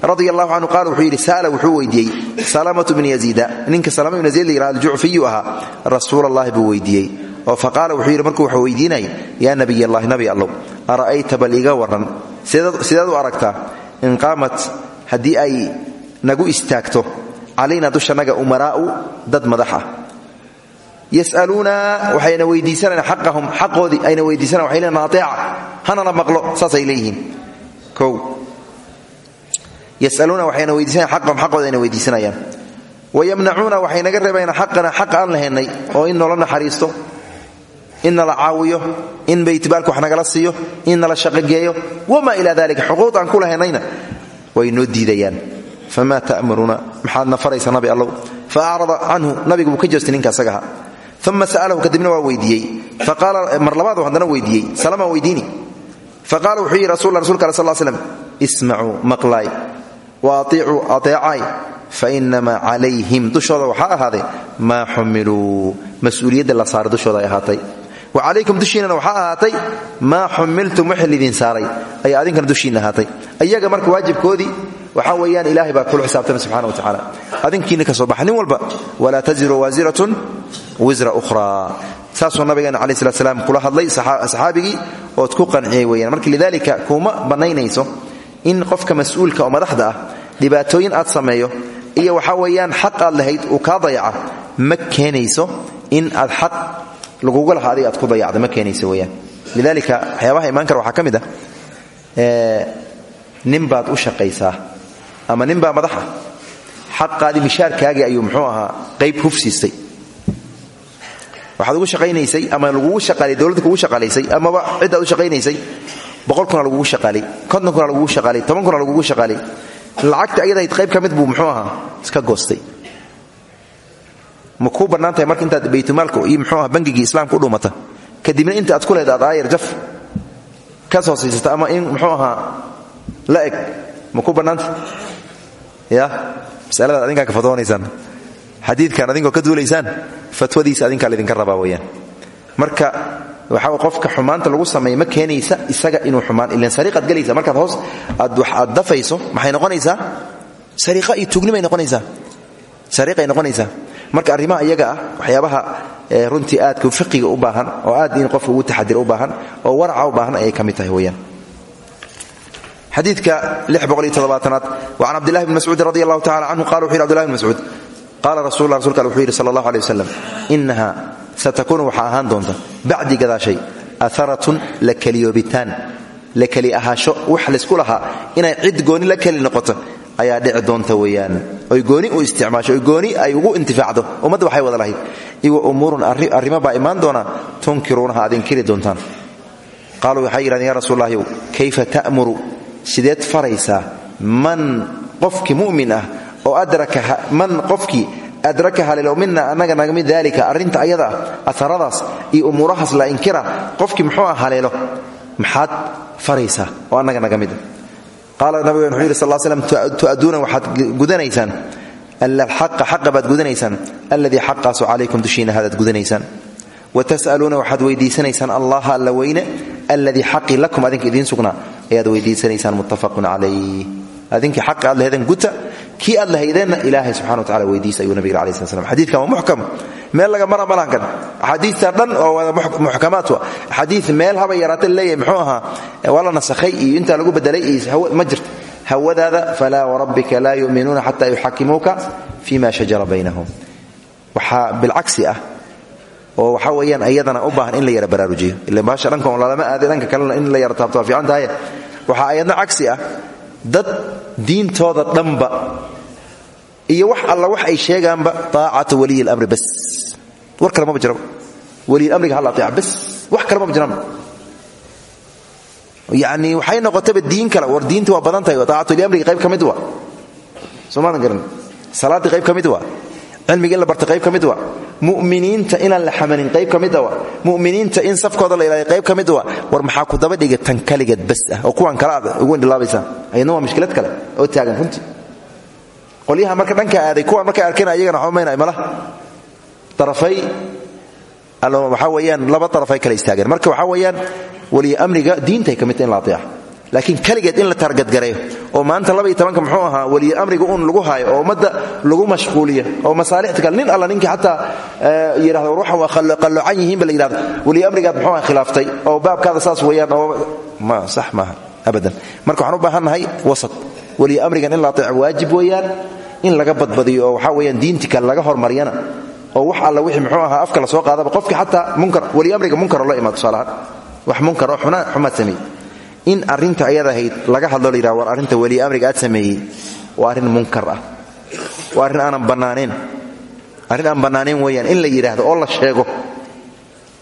S1: radia allahu canhu qaal wuxuu yidhi sa'ala wuxuu weydiiyey salamatu bni yaziida. Ninka salama ibn yaziid la yihahdo aljucfiyu ahaa rasuul allahi buu weydiiyey. Oo faqaala wuxuu yidhi markuu waxuu weydiinaya yaa nabiy allahi nabi allow ara'ayta bal iga warran? Sideed u aragtaa in qaamat haddii ay nagu istaagto calayna dushanaga umaraa'u dad madax ah. Yas'aluuna waxayna weydiisanayaan xaqahum xaqoodii ayna yasaluuna waxayna weydiisanayaan xaqahum xaqooda ayna weydiisanayaan. Wayamnacuuna waxay naga reebayaan xaqana xaq aan lahaynay oo in noola naxariisto in nala caawiyo in baytibaalka wax nagala siiyo in nala shaqogeeyo wamaa ilaa dalika xuquuq aan ku lahaynayna way noo diidayaan. Famaa ta'muruuna maxaadna faraysa nabi allow? Fa acrada nabigu ka jeestay ninka asagaha sa'alahu kadibna waa weydiiyey. Faqaala mar labaad haddana weydiiyey. Salama weydiini. Faqaala wuxuu yidhi rasul rasulka ale sal slam ismacuu maqlaay wa atiicuu ateecaay fainamaa calayhim dushooda waxaa ahaaday maa xumiluu mas'uuliyadda la saaray dushooda ay ahaatay. Wa calaykum dushiinnana waxaa ahaatay maa xumiltum wixii lidin saaray. Ayaa adinkana dushiinna ahaatay. Ayaga marka waajibkoodii waxaa weeyaan ilahay baa kula xisaabtama subxana wa tacaala. Adinkiina ka soo baxa nin walba walaa taziru waasiratun wisra ukhraa saasuu nabigeena calayi slat slaam kula hadlay saxaabigii ood ku lidaalika kuma bannaynayso in qofka mas'uulka oo madaxda ah dhibaatooyin aad sameeyo iyo waxaa weeyaan xaq aad lahayd uu kaa dayaca ma keenayso in aad xaq laguga laha adiga aad ku dayacda ma keenayso weyaan lidaalika waxyaabaha imaan kara waxaa ka mid ah u shaqaysaa ama nin baa madaxa xaqaadii mishaarkaagii ayuu muxuu ahaa qayb hufsiistay waxaad ugu shaqaynaysay ama lagugu shaqaalay dowladda kugu shaqaalaysay amaba ciddaad u shaqaynaysay boqol kuna lagugu shaqaalay konton kuna lagugu shaqaalay toban kuna lagugu shaqaalay lacagta ayadahayd qayb ka mid buu muxuu ahaa iska goostay. Ma kuu bannaan tahay marka intaad baytulmaalka iyo aha bangigii islaamka u dhumata? Kadibna inta aad ku lehed aad aayar jaf. Ka soo siisata ama in muxuu ahaa la eg ma ku bannaanta ya masaladaad adinkaa ka fatwoonaysaan xadiidkan adinkoo ka duulaysaan fatwadiisa adinkaa laydinka rabaa weyaan marka waxaa qofka xumaanta lagu sameeya ma keenaysa isaga inuu xumaan. Ilan sariiqaad gelaysa. Markaad hoos aad wax aad dafayso maxay noqonaysaa? Sariiqa iyo tugnimay noqonaysaa. Sariiqay noqonaysaa. Marka arrimaha iyaga ah waxyaabaha runtii aadka fiqiga u baahan oo aad in qofka ugu taxadira u baahan oo waraca u baahan ayay ka mid tahay weyaan xadiidka aad wa can cabdillahi bn mascuudi radi allahu tacala canhu qala wuxu yhi abdillahi bn mascuud. Qaala rasul la rasulka al wuxuu yidhi sala allah satakuunu waxaa ahaan doonta. Bacdii gadaashay aharatun la keliyoobitaan la keli ahaasho wax laysku lahaa inay cid gooni la keli noqoto ayaa dhici doonta weeyaan. Oy gooni u isticmaasho oy gooni ay ugu intifaacdo ummadda waxay wada lahayd iwa umuurun arrimo baa imaan doona tunkiruunaha aad inkiri doontaan. Qaaluu waxay yidhahdeen ya rasuullahyow kayfa ta'muru? Sideed faraysaa man qofkii mu'min ah oo man qofkii adraka haleelo mina annaga naga mid daalika arrinta ayada ah aharadaas iyo umuurahaas la inkira qofkii muxuu ah haleelo maxaad faraysaa oo annaga naga mida qaala nabigen wuxuu yidhi sal slam tu'adduuna waxaad gudanaysaan alxaqa xaqa baad gudanaysaan alladii xaqaasu calaykum dushiina hadaad gudanaysaan wa tas'aluuna waxaad weydiisanaysaan allaha alla weyne alladii xaqii lakum adinka idiin sugnaa ayaad weydiisanaysaan muttafaqun calayh adinkii xaqi aad lahaydeen guta kii aad lahaydeenna ilaahay subxana wa tacala weydiisa ayuu nabiga alai sla slam xadiidkan waa muxkam. Meel laga mara malahankan axaadiista dhan oo wada muxkamaat wa xadiid meel haba yaraata leeyahay muxuu ahaa waa la nasakhay iyo intaa lagu bedelay iyo ma jirto. Hawadaada falaa warabbika laa yu'minuuna xata yuxakimuuka fima shajara baynahum. Waxaa bilcagsi ah oo waxa weeyaan ayadana u baahan in la yara baraarujiyo. Ila baasha dhanka on lalama aaday dhanka kalena in la yara waxaa dad diintooda dhanba iyo wax alla wax ay sheegaanba aacata waliy اlamri bas. War kale maba jiraba. Waliy amriga hal aeeca bas. Wax kale maba jiraan. Yani waxay noqotayba diin kale. War diinta waa badan tahay. Aacatuliamriga qayb ka mid garan. Salaaddii qayb ka cilmiga in la barta qayb ka mid wa? Muminiinta inaan la xamanin qayb ka mid wa? Muminiinta in safkooda la ilaaliya qayb ka mid wa? War maxaa ku daba dhiga tan bas ah oo kuwan kale aad ugu indhilaabaysaa ayadna waa mushkilad kale oo taagan runtii. Qolyaha marka dhanka aaday kuwan markay arkeen ayagana xumayna malaha arafay waxaa weyaan laba arafay kale istaageen marka waxaa weyaan waliya amriga diintay ka midta in la aeeca laakiin keligeed in la targadgareeyo oo maanta laba iyo tobanka muxuu ahaa weliya amriga uun lagu haayo oo ummadda lagu mashquuliyo oo masaalixta kale nin alla ninkii xataa yidhahdo ruuxan waa qalloocan yihiinba la yidhahdo amrigaad muxuu aha khilaaftay oo baabkaada saas weeyaan oo ma sax maaha abadan. Marka waxaan u baahannahay wasat weliya amrigan in la ateeco waajib weeyaan in laga badbadiyo oo waxaa weeyaan diinti kale laga hormariyana oo wax alla wixii muxuu ahaa afka la soo qaadaba qofkii xataa munkar weliya amriga munkaro la imaado tusaalahaan wax munkar oo xumaad sameeyey in arrinta ayad ahayd laga hadlo la yidhaha war arrinta weliya amriga aad sameeyey waa arrin munkar ah. Waa arrin aanan bannaanayn arrin aan bannaanayn weeyaan in la yidhaahdo oo la sheego.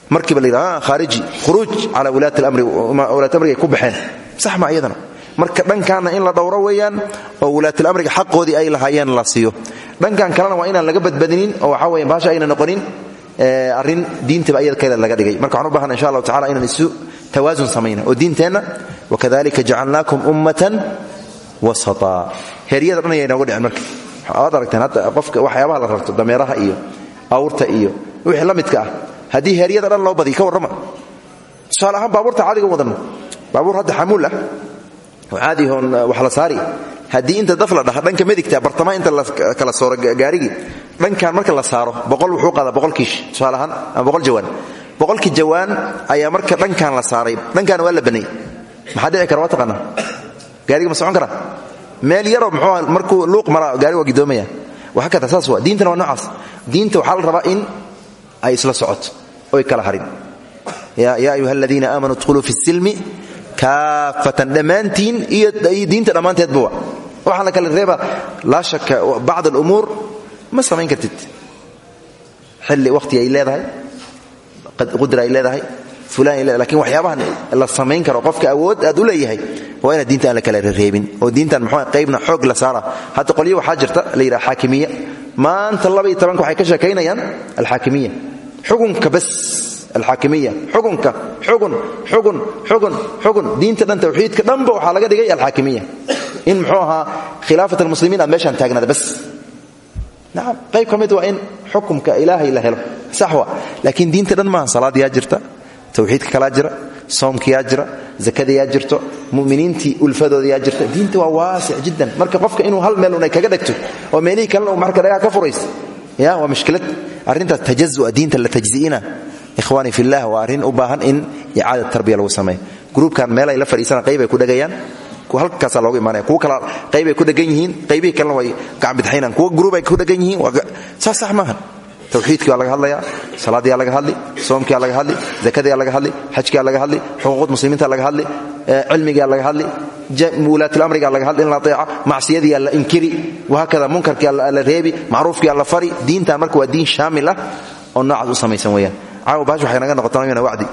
S1: Markiiba la yidhahdo khaariji khuruuj calaa wulaat alamri wulaat amriga ay ku baxeen. Sax ma iyadana marka dhankaanna in la dhowro weeyaan oo wulaatul-amriga xaqoodii ay lahaayeen la siiyo. Dhankan kalena waa inaan laga badbadinin oo waxaa weya baasha ayna noqonin arrin diintaba ayada kale laga dhigay. Marka waxaan u bahana insha allahu tacala inaan isu tawaasun samayna oo diinteenna wakadalika jacalnaakum ummatan wasata heeryada dhan ayay nooga dhicin marka waad aragteen hadda qofka waxyaabaha la rarto dameeraha iyo awrta iyo wixii la midka ah haddii heeryada dhan loo badiyo ka warrama tusaale ahaan baabuurta caadiga wadanno baabuur hadda xamuul ah oo caadihoon wax la saari haddii inta la dhaha dhanka midigta bartamaha marka la saaro boqol wuxuu qaadaa boqol kiish ama boqol jawaan boqolkii jawaan ayaa marka dhankan la saaray. Dhankan waa la banay. Maxaa dhici kara? Waa taqaanaa? Gaariga ma socon kara? Meel yaroo muxuu markuu luuq mara gaariga waa gidoomaya waxa kata saas waa diintana waa noocaas. Diinta waxaa la rabaa in ay isla socoto oy kala harin. Yaa ayuha aladiina aamanuu idkhuluu fi silmi kaafatan. Dhammaantiin iyo diinta dhammaanteedba wa waxaa la kala reeba laa shaka bacd alumuur ma samayn kartid. Xilli wakhti ay leedahay qudra ay leedahay laakiin waxyaabahan la samayn karo qofka awood aad u leeyahay waa inaad diinta kala reebin oo diintan muxuu qaybna xoog la saara. Hadda qolyo waxaa jirta la yidhaha xaakimiya. Maanta laba iyo tobanka waxay ka sheekaynayaan alxaakimiya. Xukunka bas alxaakimiya. Xukunka xugun xugun xugun xugun diinta dhan tawxiidka dhanba waxaa laga dhigay alxaakimiya. In muxuu ahaa khilaafat almuslimiin aad meeshaan bas nacam qayb waa in xukumka ilaahay la sax wa laakiin diinta dhan maaha salaad yaa jirta tawxiidka kalaa jira soomka yaa jira zakada yaa jirto muminiintii ulfadooda yaa jirta. Diinta waa waasic jiddan. Marka qofka inuu hal meel un ay kaga dhegto oo meelihii kalena uu marka dhagaha ka furaysa ya waa mushkilad. Arrintaas tajazua diinta la tajzi'ina. Ikhwaani fillah waa arrin u in icaada tarbiya lagu sameeyo. Gruubkan meel ay la fadhiisana qayb ay ku dhegayaan halkaasaa loogu imaanaya kuwo kala qayb ay ku dhegan yihiin qaybihii kalena way gacanbidxaynaan kuwo gruub ay ku dhegan yihiin saas sax maaha tawxiidkii waa laga hadlaya salaadiyaa laga hadli soomkiyaa laga hadli zakadiyaa laga hadli xajkiyaa laga hadli xuquuqud muslimiinta laga hadli cilmigaa laga hadli wulaatulamrigaa laga hadli in la aeeca macsiyadiyaa la inkiri wahaakada munkarkiyaa la reebi macruufkiyaa la fari diintan marka waa diin shaamil ah oo noocaas u samaysan weyaan caawa baash waxay naga noqotaan wadi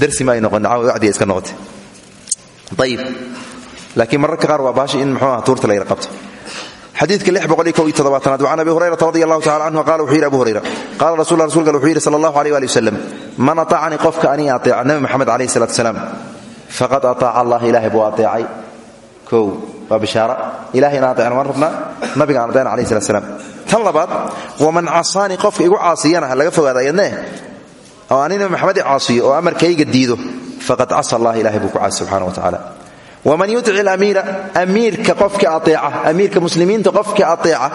S1: darsi ma ay noqon caawa wacdiya iska noqotay. Ayib laakiin mararka qaar waa in muxuu aha tuurta la yara xadiidka aad an abi hurayrata radi allahu tacala canhu qala wuxuu yidhi abu hurayra qala rasul rasulka wuxuu yidhi sala allahu aleh ali wasalam man aطacanii qofka anii ateeca? Nabi moxamed alayh salat salaam faqad aطaaca allah ilahay buu ateecay. Kow waa bishaara. Ilahayna ateecna waan rabnaa? Nabiga aan ateecna alayh salat salaam. Tan labaad waman casaanii qofka igu caasiyana ha laga fogaada ayadne oo ani nabi maxamed i caasiyo oo amarkayga diido faqad casa allah ilahay waman yutic amiira amiirka qofka aeeca amiirka muslimiinta qofka aeeca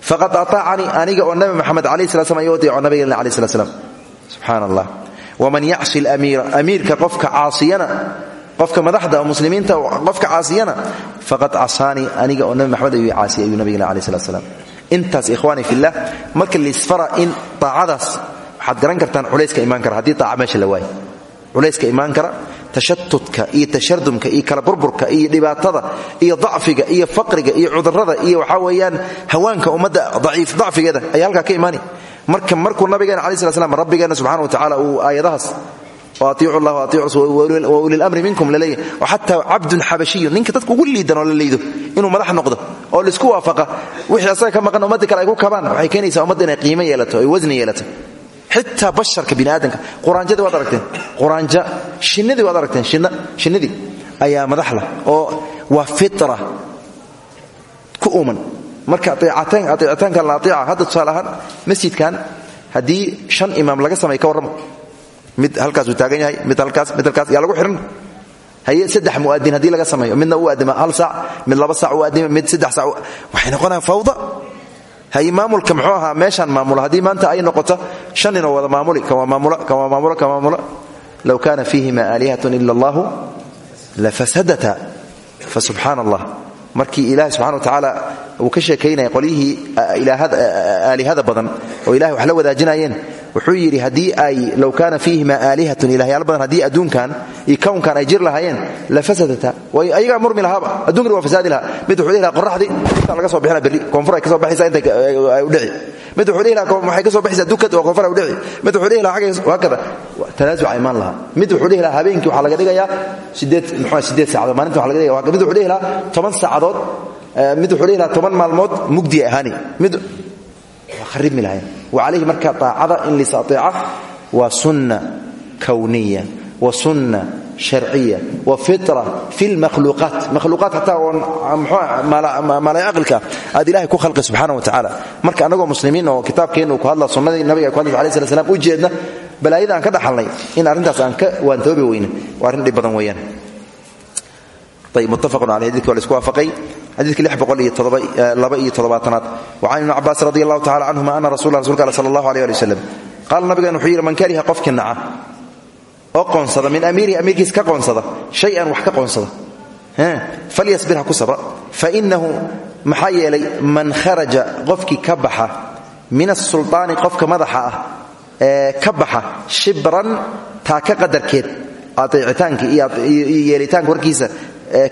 S1: faqad aطaacanii aniga oo nabi maxamed alayh sala slam iyu aeeco nabigeenna alayh slat slam subxaan allah waman yacsi lamiira amiirka qofka caasiyana qofka madaxda oo muslimiinta qofka caasiyana faqad casaanii aniga oo nabi maxamed ayuu caasiya ayuu nabigeenna alayh slat slam intaas ikhwaani fillah marka laisfara in aacadaas waxaad garan kartaan culayska imaan kara haddii aaca meesha la waayo tashatudka iyo tashardumka iyo kala burburka iyo dhibaatada iyo dacfiga iyo faqriga iyo cudurrada iyo waxaa weeyaan hawaanka ummadda dacfigeeda ayaa halkaa ka imaani. Marka markuu nabigeena alai sla slam rabbigeenna subxana wa tacala uu aayadahaas atiicu llah atiicu wa ulilmri minkum laleeyahy oo xataa cabdun xabashiyun ninka dadka ugu liidan oo la inuu madax noqdo oo la isku waafaqa wixii asaga ka maqan ummadda kale ay ku kabaan waxay keenaysaa ummadda inay qiimo yeelato ay wasni yeelato xitaa basharka biniaadamka. Quraanjadii waad aragteen. Quraanja shinnidii waad aragteen. Shinnidii ayaa madaxla oo waa fitra ku uman marka aeecitaankan la aeeca hadda tusaale ahaan masjidkan haddii shan imaam laga samay ka warrama mid halkaasuu taagan yahay mid halkaas mid halkaas yaa lagu xidhan haye saddex mu'adin haddii laga sameeyo midna u addima hal saac mid laba sac u addima mid saddex sac waxay noqonayaan fawda hay maamulka mxuu ahaa meeshaan maamula. Haddii maanta ay noqoto shan ninoo wada maamuli kama maamula kama maamula kama maamula. Low kaana fiihima aalihatun ila allahu lafasadata fasubxaana allah markii ilahi subxana wa tacaala uu ka sheekaynaya qolyihii aalihada badan oo ilahay wax la wadaajinayeen wuxuu yidhi haddii ay low kaana fiihima aalihatun ilahyaal badan haddii adduunkan iyo kownkan ay jir lahaayeen la fasadata. Way ayagaa murmi lahaaba addunkani waa fasaadi lahaa. Mid wuxuu dhihi lahaa intaa laga soo bixina berri koonfur ay ka soo baxaysa intay ay u dhici. Mid wuxuu dhihi lahaa waxay ka soo baxaysaa dukad waa koonfur ay u dhici. Mid wuxuu dhihi lahaa xagga waa kada tanaasuca imaan lahaa. Mid wuxuu dhihi lahaa habeenkii laga dhigayaa sideed muxuu sideed saacadood maalinta waxa laga dhigaya mid wuxuu dhihi lahaa saacadood mid wuxuu dhihi lahaa maalmood mugdi ahaani. Mid waa kharibmi lahayn wacalayhi marka aacada in lis aeeca waa sunna kawniya wa sunna sharciya wa fitra fi lmakhluuqaat makhluuqaat xataa oon maalayaqilka aad ilahay ku khalqi subxaana wa tacaala marka annagoo muslimiin oo kitaabkeennu ku hadla sunnadii nabiga ku hadla alay slat slam u jeedna balaayada aan ka dhaxalnay in arrintaas aan ka waantoobi weyne xadiidka laba iyo toddobaatanaad. Wacan ibni cabaas radi allahu tacala canhuma ana rasul rasulka al sala allahu aleh ali wasalam qaala nabigan wuxuu yidhi man kariha qofkii naca oo qoonsada min amiirihi amiirkiis ka qoonsada shay-an wax ka qoonsada falyasbir ha ku sabra fainahu maxaa yeelay man kharaja qofkii ka baxa min asulطaani qofka madaxa ah ee ka baxa shibran taa ka qadarkeed adeecitaanka iyo yeelitaanka warkiisa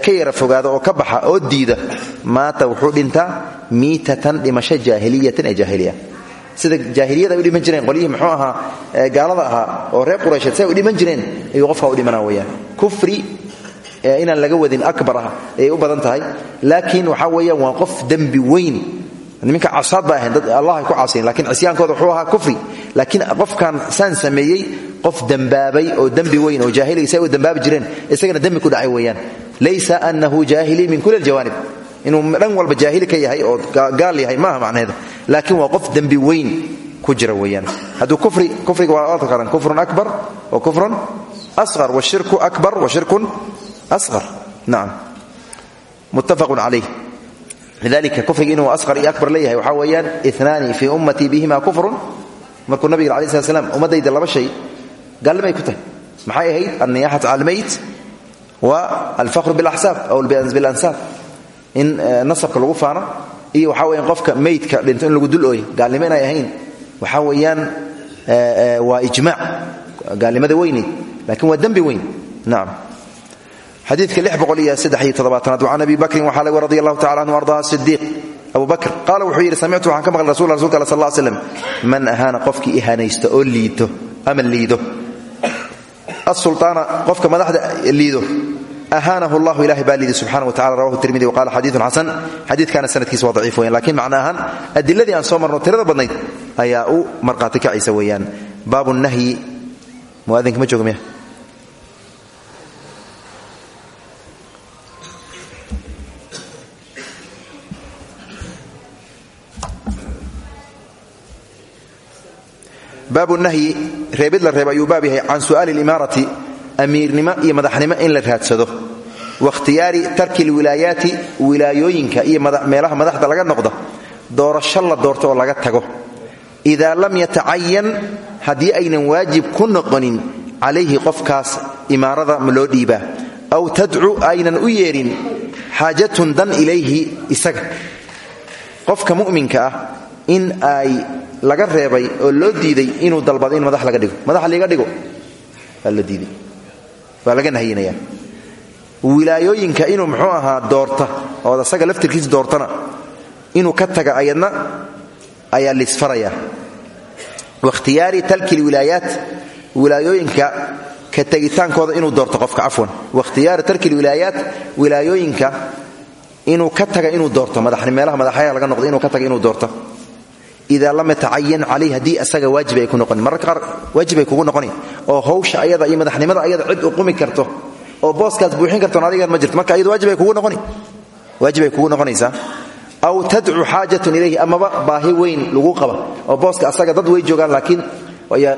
S1: ka yara fogaada oo ka baxa oo diida maata wuxuu dhintaa miitatan dhimasho jaahiliyatan ee jaahiliya. Sida jaahiliyada ay u dhiman jireen qolyihii muxuu ahaa gaalada ahaa oo reer quraysheed say u dhiman jireen ayuu qofka u dhimana weyaan kufri inaan laga wadin akbar ah ayay u badan tahay. Laakiin waxaa weeyaan waa qof dembi weyn niminka casaad ba ahayn dad allah ay ku caasiyen lakiin cisyaankooda wuxuu ahaa kufri. Laakiin qofkan saan sameeyey qof dembaabay oo dembi weyn oo jaahiliga say u dembaabi jireen isagana dembi ku dhacay weeyaan. Laysa anahu jaahili min kuli aljawaanib. Inuu dhan walba jaahili ka yahay oo gaal yahay maaha macnaheeda. Laakiin waa qof dembi weyn ku jira weeyaan. Hadduu kufri kufriga waa taqaanaan kufrun akbar wa kufrun asghar washirku akbar wa shirkun asghar. Nacam muttafaqun calayh lidalika kufriga inuu asqar iyo akbar leeyahay waxaa weeyaan inaani fii ummatii bihima kufrun. Markuu nabiga alai slat slam ummaddayda laba shay gaallimay ku tahay. Maxay ahayd? Alniyaxatu cala almeyt wa alfaqru bilaxsaab aw bilansaab. In nasabka lagu faano iyo waxaa weyaan qofka meydka dhinto in lagu dul ooyo gaalnimo inay ahayn. Waxaa weeyaan waa ijmaac gaalnimada weyneyd laakiin waa dembi weyn. Nacam xadiidka toddobaatanaad can abi bakrin waxaa laga radi allahu tacala anhu ardaha sidiiq abu bakr. Qaala wuxuu yidhi samictu waxaan ka maqlay rasul rasulka al sal lla slam man ahaana qofkii ihaanaysto oo liito ama liido? Asulaana qofka madaxda liido. Ahaanahu llahu ilahay baa liidi subxana wa tacala rawahu tirmidi waqala xadiidun xasan. Xadiidkana sanadkiisa waa daciif weyan lakiin macna ahaan adiladii aan soo marno tirada badnayd ayaa u marqaati kacaysa weeyaan. Baabu nahyi muadinka ma baabu nahyi reebid la reeb ayuu baab yahay can su'aali limaarati amiirnimo iyo madaxnimo in la raadsado. Wakhtiyaari tarki lwilaayaati wilaayooyinka iyo meelaha madaxda laga noqdo doorasho la doorto oo laga tago. Idaa lam yatacayan haddii aynan waajib ku noqonin calayhi qofkaas imaarada ma loo dhiibaa. Aw tadcu aynan u yeedhin xaajatun dan ilayhi isaga. Qofka mu'minka ah in ay laga reebay oo loo diiday inuu dalbado in madax laga dhigo. Madax liga dhigo la diiday. Waa laga nahyinaya wilaayooyinka inuu muxuu ahaa doorta ood asaga laftirkiis doortana inuu ka taga ayadna ayaa lisfaraya wakhtiyaari talki lwilaayaat wilaayooyinka ka tegitaankooda inuu doorto qofka cafwan wakhtiyaari tarki lwilaayaat wilaayooyinka inuu ka taga inuu doorto meelaha madaxyaha laga noqdo inuu ka taga inuu doorto idaa lam yatacayan calayh haddii asaga waajib ay ku noqonin mararka waajib ay kugu noqoni oo hawsha ayada iyo madaxnimada ayada cid u qumi karto oo booskaas buuxin kartoon adigan ma jirto marka ayadu waajib ay kugu noqoni waajib ay kugu noqonaysaa aw tadcu xaajatun ilayhi amaba baahi weyn lagu qaba oo booska asaga dad way joogaan laakiin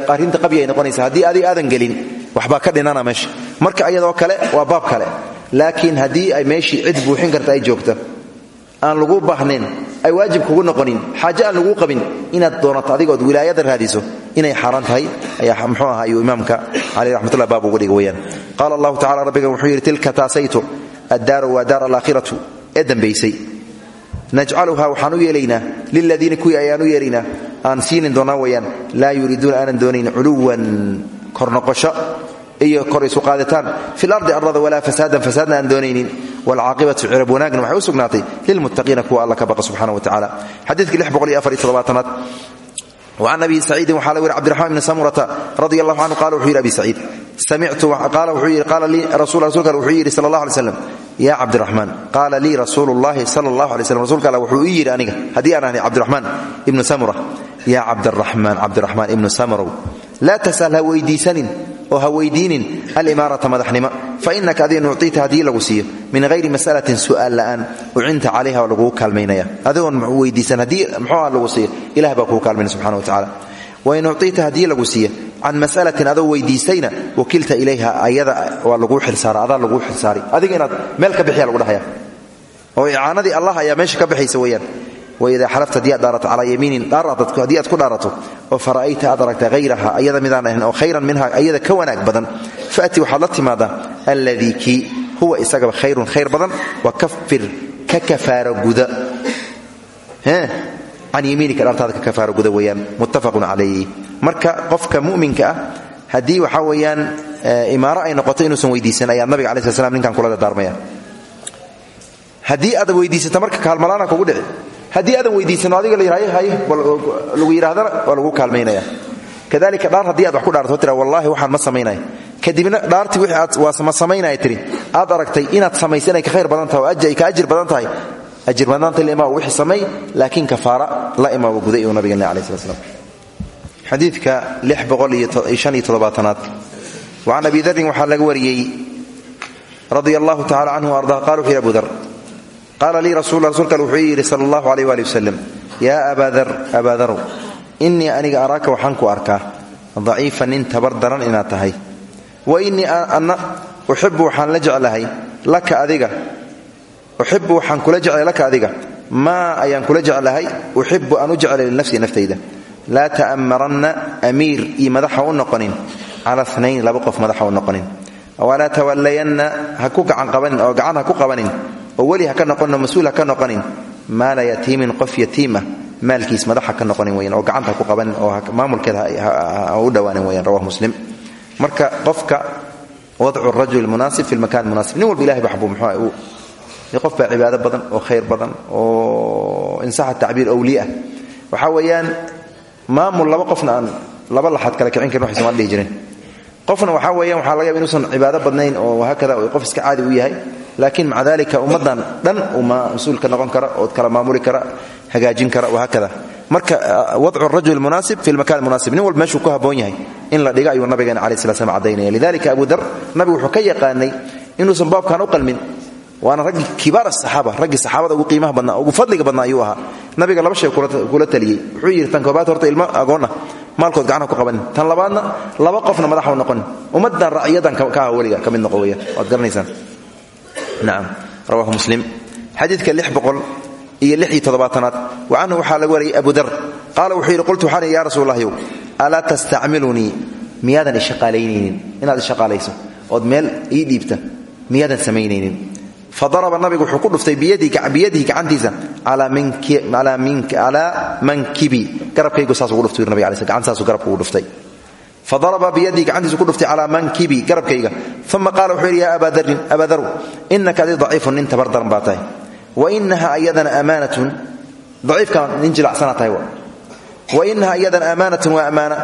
S1: arrinta qabya ay noqonaysa haddii adig aadan gelin waxbaa ka dhinana meesha marka ayadoo kale waa baab kale laakiin haddii ay meeshii cid buuxin karta ay joogta aan lagu baahnayn ay waajib kugu noqonin xaaje aan laguu qabin inaad doonato adigood wilaayada raadiso inay xaaraan tahay ayaa mxuu aha ayuu imaamka caleyh raxmatullah baab uga dhiga weyaan allahu tacala rabbigan wuxuu tilka taasaytu addaaru waa daar alaakhiratu ee dambaysay najcaluha waxaan u yeelaynaa liladiina kuwii ayaan u yeelaynaa aan siinin doonaa weyaan laa yuriiduuna aanan doonayn culuwan kornoqosho iyo kor isu qaaditaan fil ardi arlada walaa fasaadan fasaadna aan doonaynin wlcaaqibatu cirab wanaagna waxay u sugnaatay lilmuttaqiina kuwa alla ka baqa subxana wa tacala xadiidka aad وcan abi saciidin waxaa la weri cbdiraxman bni samurata radi allahu canhu qala wuxuu yidhi abi saciid qaala lii rasuulka wuxuu yidhi sal allah alay slam ya cabdiraxmaan qaala lii rasuulu llahi sala allah alay slam rsulka alla wuxuu ii yidhi aniga haddii aan ahnay cabdiraxmaan ibnu samura ya cabdiraxmaan cabdiraxmaan ibnu samrow laa tasal ha weydiisanin oo ha weydiinin alimaarata madaxnimo fainaka adiga nuctiita haddii lagu siiyo min hayri mas'alatin su'aal la'aan ucinta calayha oo laguu kaalmaynaya. Adigoon weydiisan haddii muxuuha lagu siiyo ilah baa kuu kaalmayna subxana wa tacala wain uctiita haddii lagu siiyo can mas'alatin adoo weydiistayna wakilta ilayha ayada waa laguu xilsaara adaa laguu xilsaari. Adiga inaad meel ka bixiya lagu dhahaya. Oo icaanadii allah ayaa meesha ka baxaysa weeyaan waidaa xalafta haddii aad dhaarato calaa yamiinin haddii aad ku dhaarato oo fara'ayta aad aragta hayraha ayada midaan ahayn oo khayran minha ayada ka wanaag badan faati waxaad la timaadaa alladii kii huwa isagaba khayrun khayr badan wa kafir ka kafaara guda. Can yamiinika dhaartaada ka kafaara guda weeyaan. Muttafaqun calayh marka qofka mu'minka ah haddii waxaa weeyaan imaaro ay noqoto inuusan weydiisan ayaa nabiga alai sl slam haddii aadan weydiisano adiga lagu yidhahdana waa lagu kaalmaynaya. Kadalika dhaar haddii aad wax ku dhaarto tira wallahi waxaan ma samaynaya. Kadibna dhaartii wixii aad waa ma samaynaya tiri. Aad aragtay inaad samaysa inay ka khayr badan tahay oo ka ajir badan tahay. Ajir badnaanta la imaa wixii samay laakiin kafaara la imaa waa guday uu nabigeena alayh slat slam xadiidka toddobaatanaad. Wacan abi darin waxaa laga wariyey radia allahu tacala canhu dar qaala lii al wuxuu yidhi sal allahu aleyh waali wasalam yaa abaadar abaadarow innii aniga araaka waxaan ku arkaa daciifa nin tabar daran inaad tahay wa innii anna uxibu waxaan la jeclahay laka adiga uxibu waxaan kula jeclay laka adiga maa ayaan kula jeclahay uxibu aan u jeclay linafsii naftayda laa ta'ammaranna amiir iyo madaxa u noqonin cala nayn laba qof madaxa u noqonin walaa tawallayanna ha ku gacan qabanin oo gacan ha qabanin oo weli ha ka noqonin oo mas'uul ha ka noqonin maala yatiimin qof yatiimah maalkiis madaxa ka noqonin weyan oo gacanta ha ku qabanin oo maamulkeeda ha u dhowaanin weyan rawahu muslim. Marka qofka wadcu rajul munaasib fi lmakan munaasib nin walba ilahay ba xabuu muxuu qof baa cibaado badan oo khayr badan oo insaxa tacbiir owliya waxaa weeyaan maamul laba qofna aan laba laxad kala kicin karin waxay somaali dhihi jireen qofna waxaa weeyaan waxaa laga yaba inuusan cibaado badnayn oo haakada qof iska caadi u yahay laakiin maca dalika ummaddan dhan uu mas'uul ka noqon kara ood kala maamuli kara hagaajin kara wahaakada marka wadcu rajul munaasib fi lmakan munaasib. Nin walba meeshuu ku in la dhiga ayuu nabigeena cala sla slam cadaynaya lidalika abu dar nabigu wuxuu ka yaqaanay inuusan baabkan u qalmin. Waana raggii kibaar asaxaaba raggii saxaabada ugu qiimaha badnaa ugu fadliga badnaa ayuu ahaa. Nabiga laba shay kula taliyey wuxuu yidhi tan horta ilmo agoonna. Maalkood gacana ku qabanin. Tan labaadna laba qofna madaxa u noqonin. Racyadan ka weliga ka mid noqo weyaan waad garanaysaan nacam rawahu muslim. Xadiidka iyo wa canhu waxaa laga wariyay abu dar. Qaala wuxuu yidhi qultu waxaan ya rasuul allahyow alaa tastacmilunii? Miyaadan ishaqaalaynaynin inaad ishaqaalayso ood meel ii dhiibta? Miyaadan samaynaynin? Fadaraba nabigu wuxuu ku dhuftay biyadihi gacantiisa calaa mankibi. Garabkaygu saasugu dhuftay nabig ala gacantaasuu garabka ugu dhuftay fadaraba biyadihi gacantiisu ku dhuftay calaa mankibi garabkayga. uma qaala wuxuu yidhi ya abaa darin abaa daru inaka adi daciifun nin tabar daran baa tahay wa inaha ayadana amaanatun daciifkan nin jilacsana tahay wa inaha ayadana amaanatun waa ammaana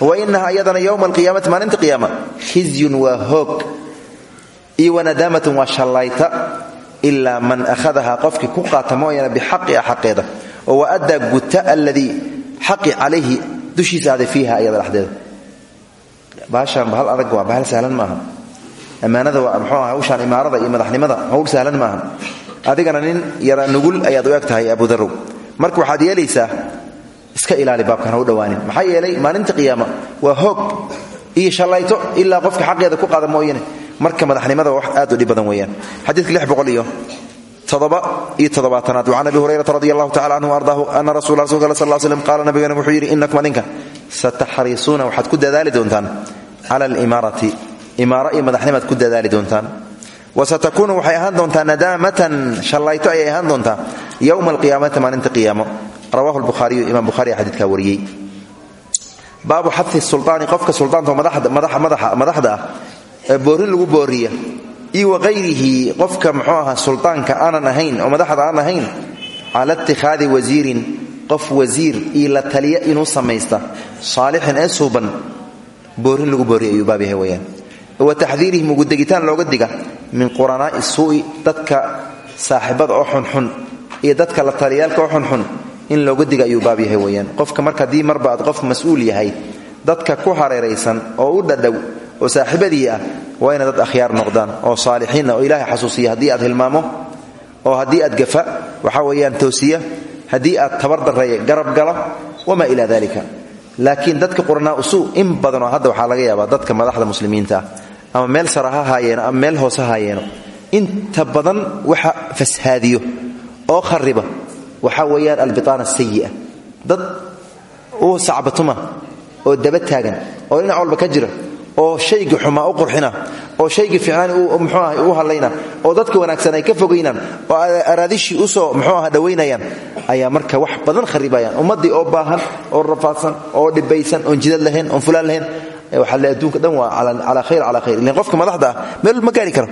S1: wa inaha ayadana yowma alqiyaamati maalinta qiyaama khizyun waa hoog iyo wanadaamatun waa shallayta ilaa man ahadaha qofkii ku qaata mooyaane bixaqiha xaqeeda oo waaddaa guta alladii xaqi calayhi dushiisa ahday fiiha ayada dhexdeeda baashaan bahal adag waa bahal sahlan maaha ammaanada waa mxuu aha hawshaan imaarada iyo madaxnimada hawl sahlan maaha adigana nin yara nugul ayaad u eg tahay abudarow marka waxaad yeelaysaa iska ilaali baabkan ha u dhowaanin maxaa yeelay maalinta qiyaama waa hoog iyo shallayto ilaa qofka xaqeeda ku qaada mooyane. Marka madaxnimada wax aad u dhib weeyaan. Xadiidka lix boqol iyo iyo toddobaatanaad. Wacan abi hurayrata radi allahu tacala canhu ardaahu ana rasul rasulka al sal l slm qaala nabigana wuxuu yidhi inakum adinka sataxriisuuna waxaad ku dadaali doontaan cala alimaarati imaaro iyo madaxnimaad ku dadaali doontaan wasatakuunu waxay ahaan doontaa nadaamatan shallayto ayay ahaan doontaa yowma alqiyaamati maalinta qiyaamo rawahu lbukhaariyu imaam buhariya xadiidkaa wariyey baabu xadi sulaani qofka suldaanto madaxda ah boorin lagu booriya iyo waqayrihi qofka muxuu ahaa suldaanka aanan ahayn oo madaxda aan ahayn cala itikhaadi wasiirin qof wasiir iyo la taliya inuu samaysta ee boorin lagu booriya ayuu baab yahay wa taxdiirihim ugudegitaan looga diga min quranaa'i suu'i dadka saaxibada oo xunxun iyo dadka la taliyaalka oo xunxun in looga diga ayuu baab yahay weyaan qofka marka haddii marba aad qof mas'uul yahay dadka ku hareeraysan oo u dhadhow oo saaxiibadii ah waa inay dad akhyaar noqdaan oo saalixiina oo ilaahay xasuusiya haddii aad hilmaamo oo haddii aad gafa waxaa weeyaan toosiya haddii aad tabardarreeya garab gala wamaa ilaa dalika laakiin dadka quranaa usuu in badanoo hadda waxaa laga yaabaa dadka madaxda muslimiinta ah ama meel sara ha haayeeno ama meel hoose ha haayeeno inta badan waxa fashaadiyo oo khariba waxaa weeyaan albitaana sayi'a dad u sacbatuma oo daba taagan oo dhinac walba ka jira oo shayga xumaa u qurxina oo shayga fiicnaan mxuu ah u hadlayna oo dadka wanaagsan ay ka fogaynaan oo araadishii u soo muxuu ah dhawaynayaan ayaa marka wax badan kharibayaan ummaddii oo baahan oo rafaadsan oo dhibaysan oon jidad lahayn oon fulaan lahayn waxaa le adduunka dhan waa calaa khayr calaa khayr. Ilan qofka madaxda ah meel ma gaari karo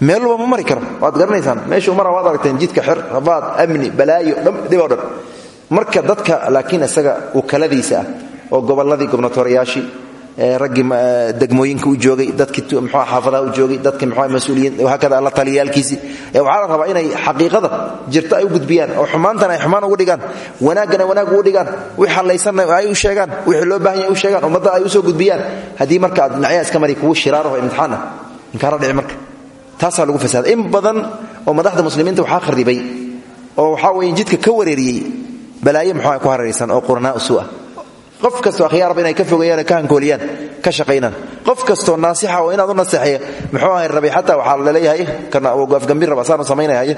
S1: meel walba ma mari karo. Waad garanaysaan meeshuu mara waad aragteen jidka xir rabaad amni balaayo dhiboo marka dadka laakiin isaga ukaladiisa ah oo gobolladii gobnatooriyaashii raggii degmooyinka u joogay dadkii mxu xaafadaha u joogay dadkii mxu mas'uuliyiin hakada alla taliyaalkiisii waxaa la rabaa inay xaqiiqada jirto ay u gudbiyaan oo xumaantana ay xumaan ugu dhigaan wanaaggana wanaag ugu dhigaan wix hallaysanna ay u sheegaan wixii loo baahan yahay u sheegaan ummadda ay u soo gudbiyaan. Haddii marka aad dhinacyaha iska mari kugu shiraaraho imtixaan ah inkaara dhici marka. Taasaa lagu fasaada in badan oo madaxda muslimiinta waxaa kharibay oo waxaa weeye jidka ka wareeriyey balaaye muxuu ku hareeraysan oo qurnaa usu ah qof kastoo akhyaarba inay ka fogeeyaan ka hankooliyaan ka shaqaynaan. Qof kastoo naasixa oo inaad u naseexeeya muxuu ahay rabay xataa waxaa la leeyahay afgambin raba saanu samaynaya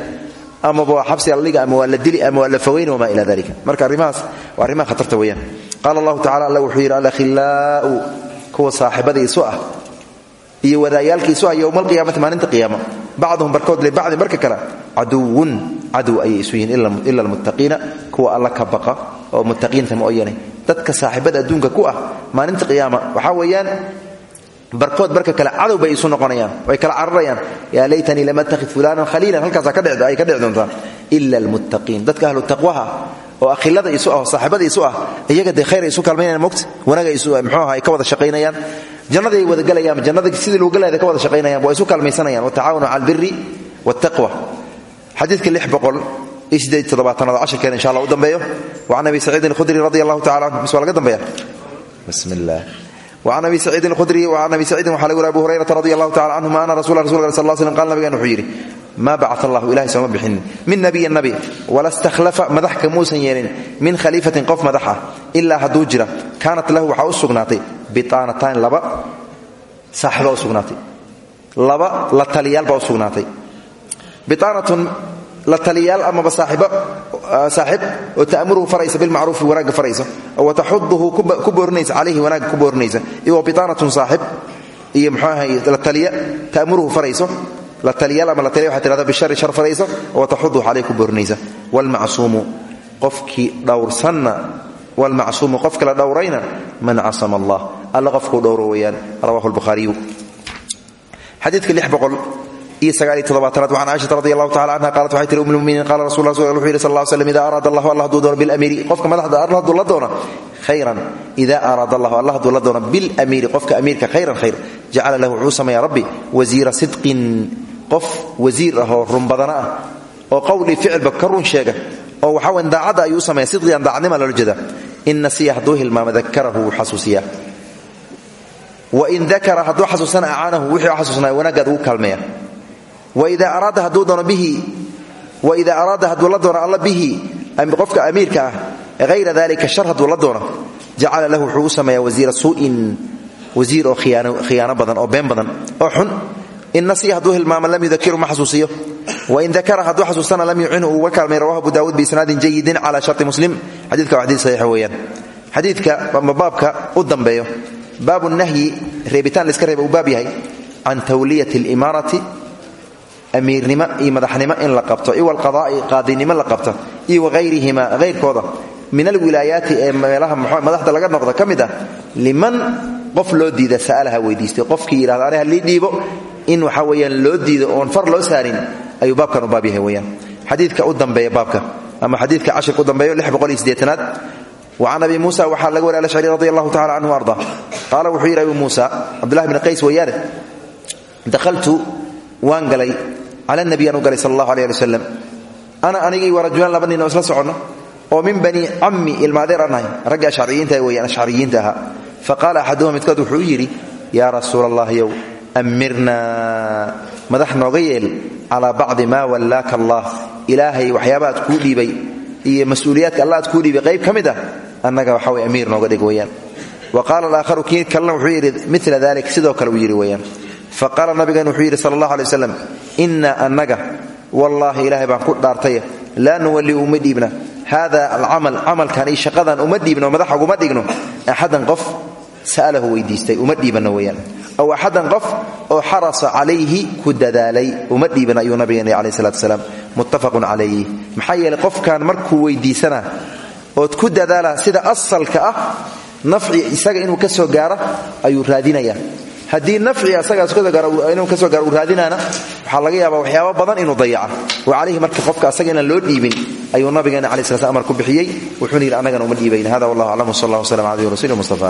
S1: amaba waa xabsi aldhiga ama waa dili ama waa la fogayn wamaa dalika marka arrimahaas waa arrimaha khatarta weeyaan. Qaala allahu tacala alla wuxuu yidhi alakhilaa'u kuwa saaxibadiisu ah iyo wadaayaalkiisu ah yowma alqiyaamati maalinta qiyaama bacduhum barkood libacdin barka kale caduwun cadow ayay isu yihiin ila almuttaqiina kuwa alla ka baqa oo muttaqiinta mooyane dadka saaxibada adduunka ku ah maalinta qiyaama waxaa weeyaan barkood barka kale cadow bay isu noqonayaan way kala cararayaan. Yaa laytanii lam attakhid fulanan khaliilan halkaas ay ka dhici doontaan. Ila dadka ahlu taqwaha oo akhilada isu ah oo isu ah iyaga dee khayr ay isu kaalmaynayaan mogta wanaaga isu muxuu aha ay ka wada shaqaynayaan. Jannadii ay wada galayaan jannada sidii lagu galayda ka wada shaqaynayaan waa isu kaalmaysanayaan. Watacaawanu cala albiri wattaqwa xadiidka lix boqol iyo siddeed toddobaatanaad cashirkeena insha allah u dambeeyo wacan abi saciidin alkhudri radi allahu tacala anhu bis waa laga dambeeya bismi illah وعن أبي سعيد الخدري وعن أبي سعيد وحل أبو هريرة رضي الله تعالى عنهما أن رسول رسول الله صلى الله عليه وسلم قال نبينا وحيري ما بعث الله إلهي سوما بحن من نبي النبي ولا استخلف مدحك موسى يرين من خليفة قف مدحة إلا هدوجرة كانت له وحاو السقناتي بطانتان لبا صاحبه السقناتي لبا لتليال باو السقناتي biaanatun la taliyaal amaba saaxib ah, oo ta'muruhu faraysa bilmacruufi wanaagga faraysa wa taxuduhu ku boorinaysa calayhi wanaagga ku boorinaysa iyo biaanatun saaxib iyo mxuaha taliya ta'muruhu farayso la taliyaal ama la taliya waxay tirahdaa bishari shar farayso wa taxuduhu calayhi ku boorinaysa walmacsuumu qofkii dhowrsanna wlmacsuumu qofka la dhowrayna man casama allah iyo sagaaliy toddobaatanaad wacan caaishata radi allahu tacala canha qaalat waxay tihi um lmuminiin qaala rasul wuxuu yidhi sal lla slam ida araada allahu allah hadduu doono bilamiiri. Qofka madaxda alla hadduu la doono khayran. Ida araada allahu allah hadduu la doono bilamiiri qofka amiirka khayran khayr. Jacala lahu wuxuu sameeya rabbi wasiira sidqin. Qof wasiir ah oo runbadana ah oo qowli ficilba ka run sheega oo waxaa weyn daacadda ayuu sameeya sidqigan daacadnima loola jeeda in nasiya hadduu hilmaamo dakarahu wuu waida araada hadduu la doono alla bihi qofka amiirka ah hayra dalika shar hadduu la doono jacala lahu wuxuu u sameeyaa wasiira suu'in wasiir oo khiyaano badan oo been badan oo xun. In nasiya hadduu hilmaamo lam yudakiru ma xasuusiyo. Wain dakara hadduu xasuustana lam yucinu uga kaalmay rawahu abu daawuud biisnaadin jayidin cala sharti muslim. Xadiidka waa xadiid saxiixa weeyaan. Xadiidka ama baabka u dambeeyo baabu nahyi reebitaan laiska reeba uu baab amiirnimo iyo madaxnimo in la qabto iyo alqadaa'i qaadinimo la qabto iyo wahayrihima hayrkooda min alwilaayaati ee meelaha madaxda laga noqdo ka ah liman qof loo diida sa'alaha weydiistay qofkii yidhahda aniga lii dhiibo in waxa weeyaan loo diido oon far loo saarin ayuu baabkan u baab yahay u dambeeya baabka ama xadiidka cashirka u dambeeyo aad wacan abi muusa waxaa laga wariy alashcri radi allahu tacala canhu arda. Qaala wuxuu yidhi abu muusa cabdullahi bni qays weeyaane dahaltu waan galay cala nabiy aan u galay sal allahu aleh ana anigii wa rajulaan laba oo isla soconno oo min bani cammi ilmaadeer aan nahay ragga ashcariyiinta ashcariyiinta ahaa. Faqaala axaduhum midkood wuxuu yidhi yaa rasuula allah yow amirnaa madax nooga yeel calaa bacdi maa wallaaka allah. Ilaahay waxyaaba aad kuu dhiibay iyo mas'uuliyaadka alla aad qayb ka mid ah annaga waxa way amiir nooga dhig wa qaala alaakharu kii kalena wuxuu yidhi mila dalik sidoo kale uu yidhi weyaan faqaala nabigan wuxuu yidhi sal allah alay waslam inna annaga wallaahi ilaahay baan ku dhaartaya laa nuwalli uma dhiibna. Hada alcamal camalkan iyo shaqadan uma dhiibno madaxa uguma dhigno. Axadan qof sa'alahu weydiistay uma dhiibanno weyaan aw axadan qof oo xarasa calayhi ku dadaalay uma dhiiban ayuu nabigan alayh salatu salaam muttafaqun calayh maxaa yeelay qofkan markuu weydiisana ood ku dadaala sida asalka ah nafci isaga inuu ka haddii nafci asagainuu ka soo gaaro uu raadinaana waxaa laga yaabaa waxyaaba badan inuu dayaca wa calayhi marka qofka asaga inaan loo dhiibin ayuu nabigeena alai sla amar ku bixiyey. Wuxuuna yidhi annagana uma dhiibayn hada wallah aclam wsal allah wslam ala rasuuli mustafa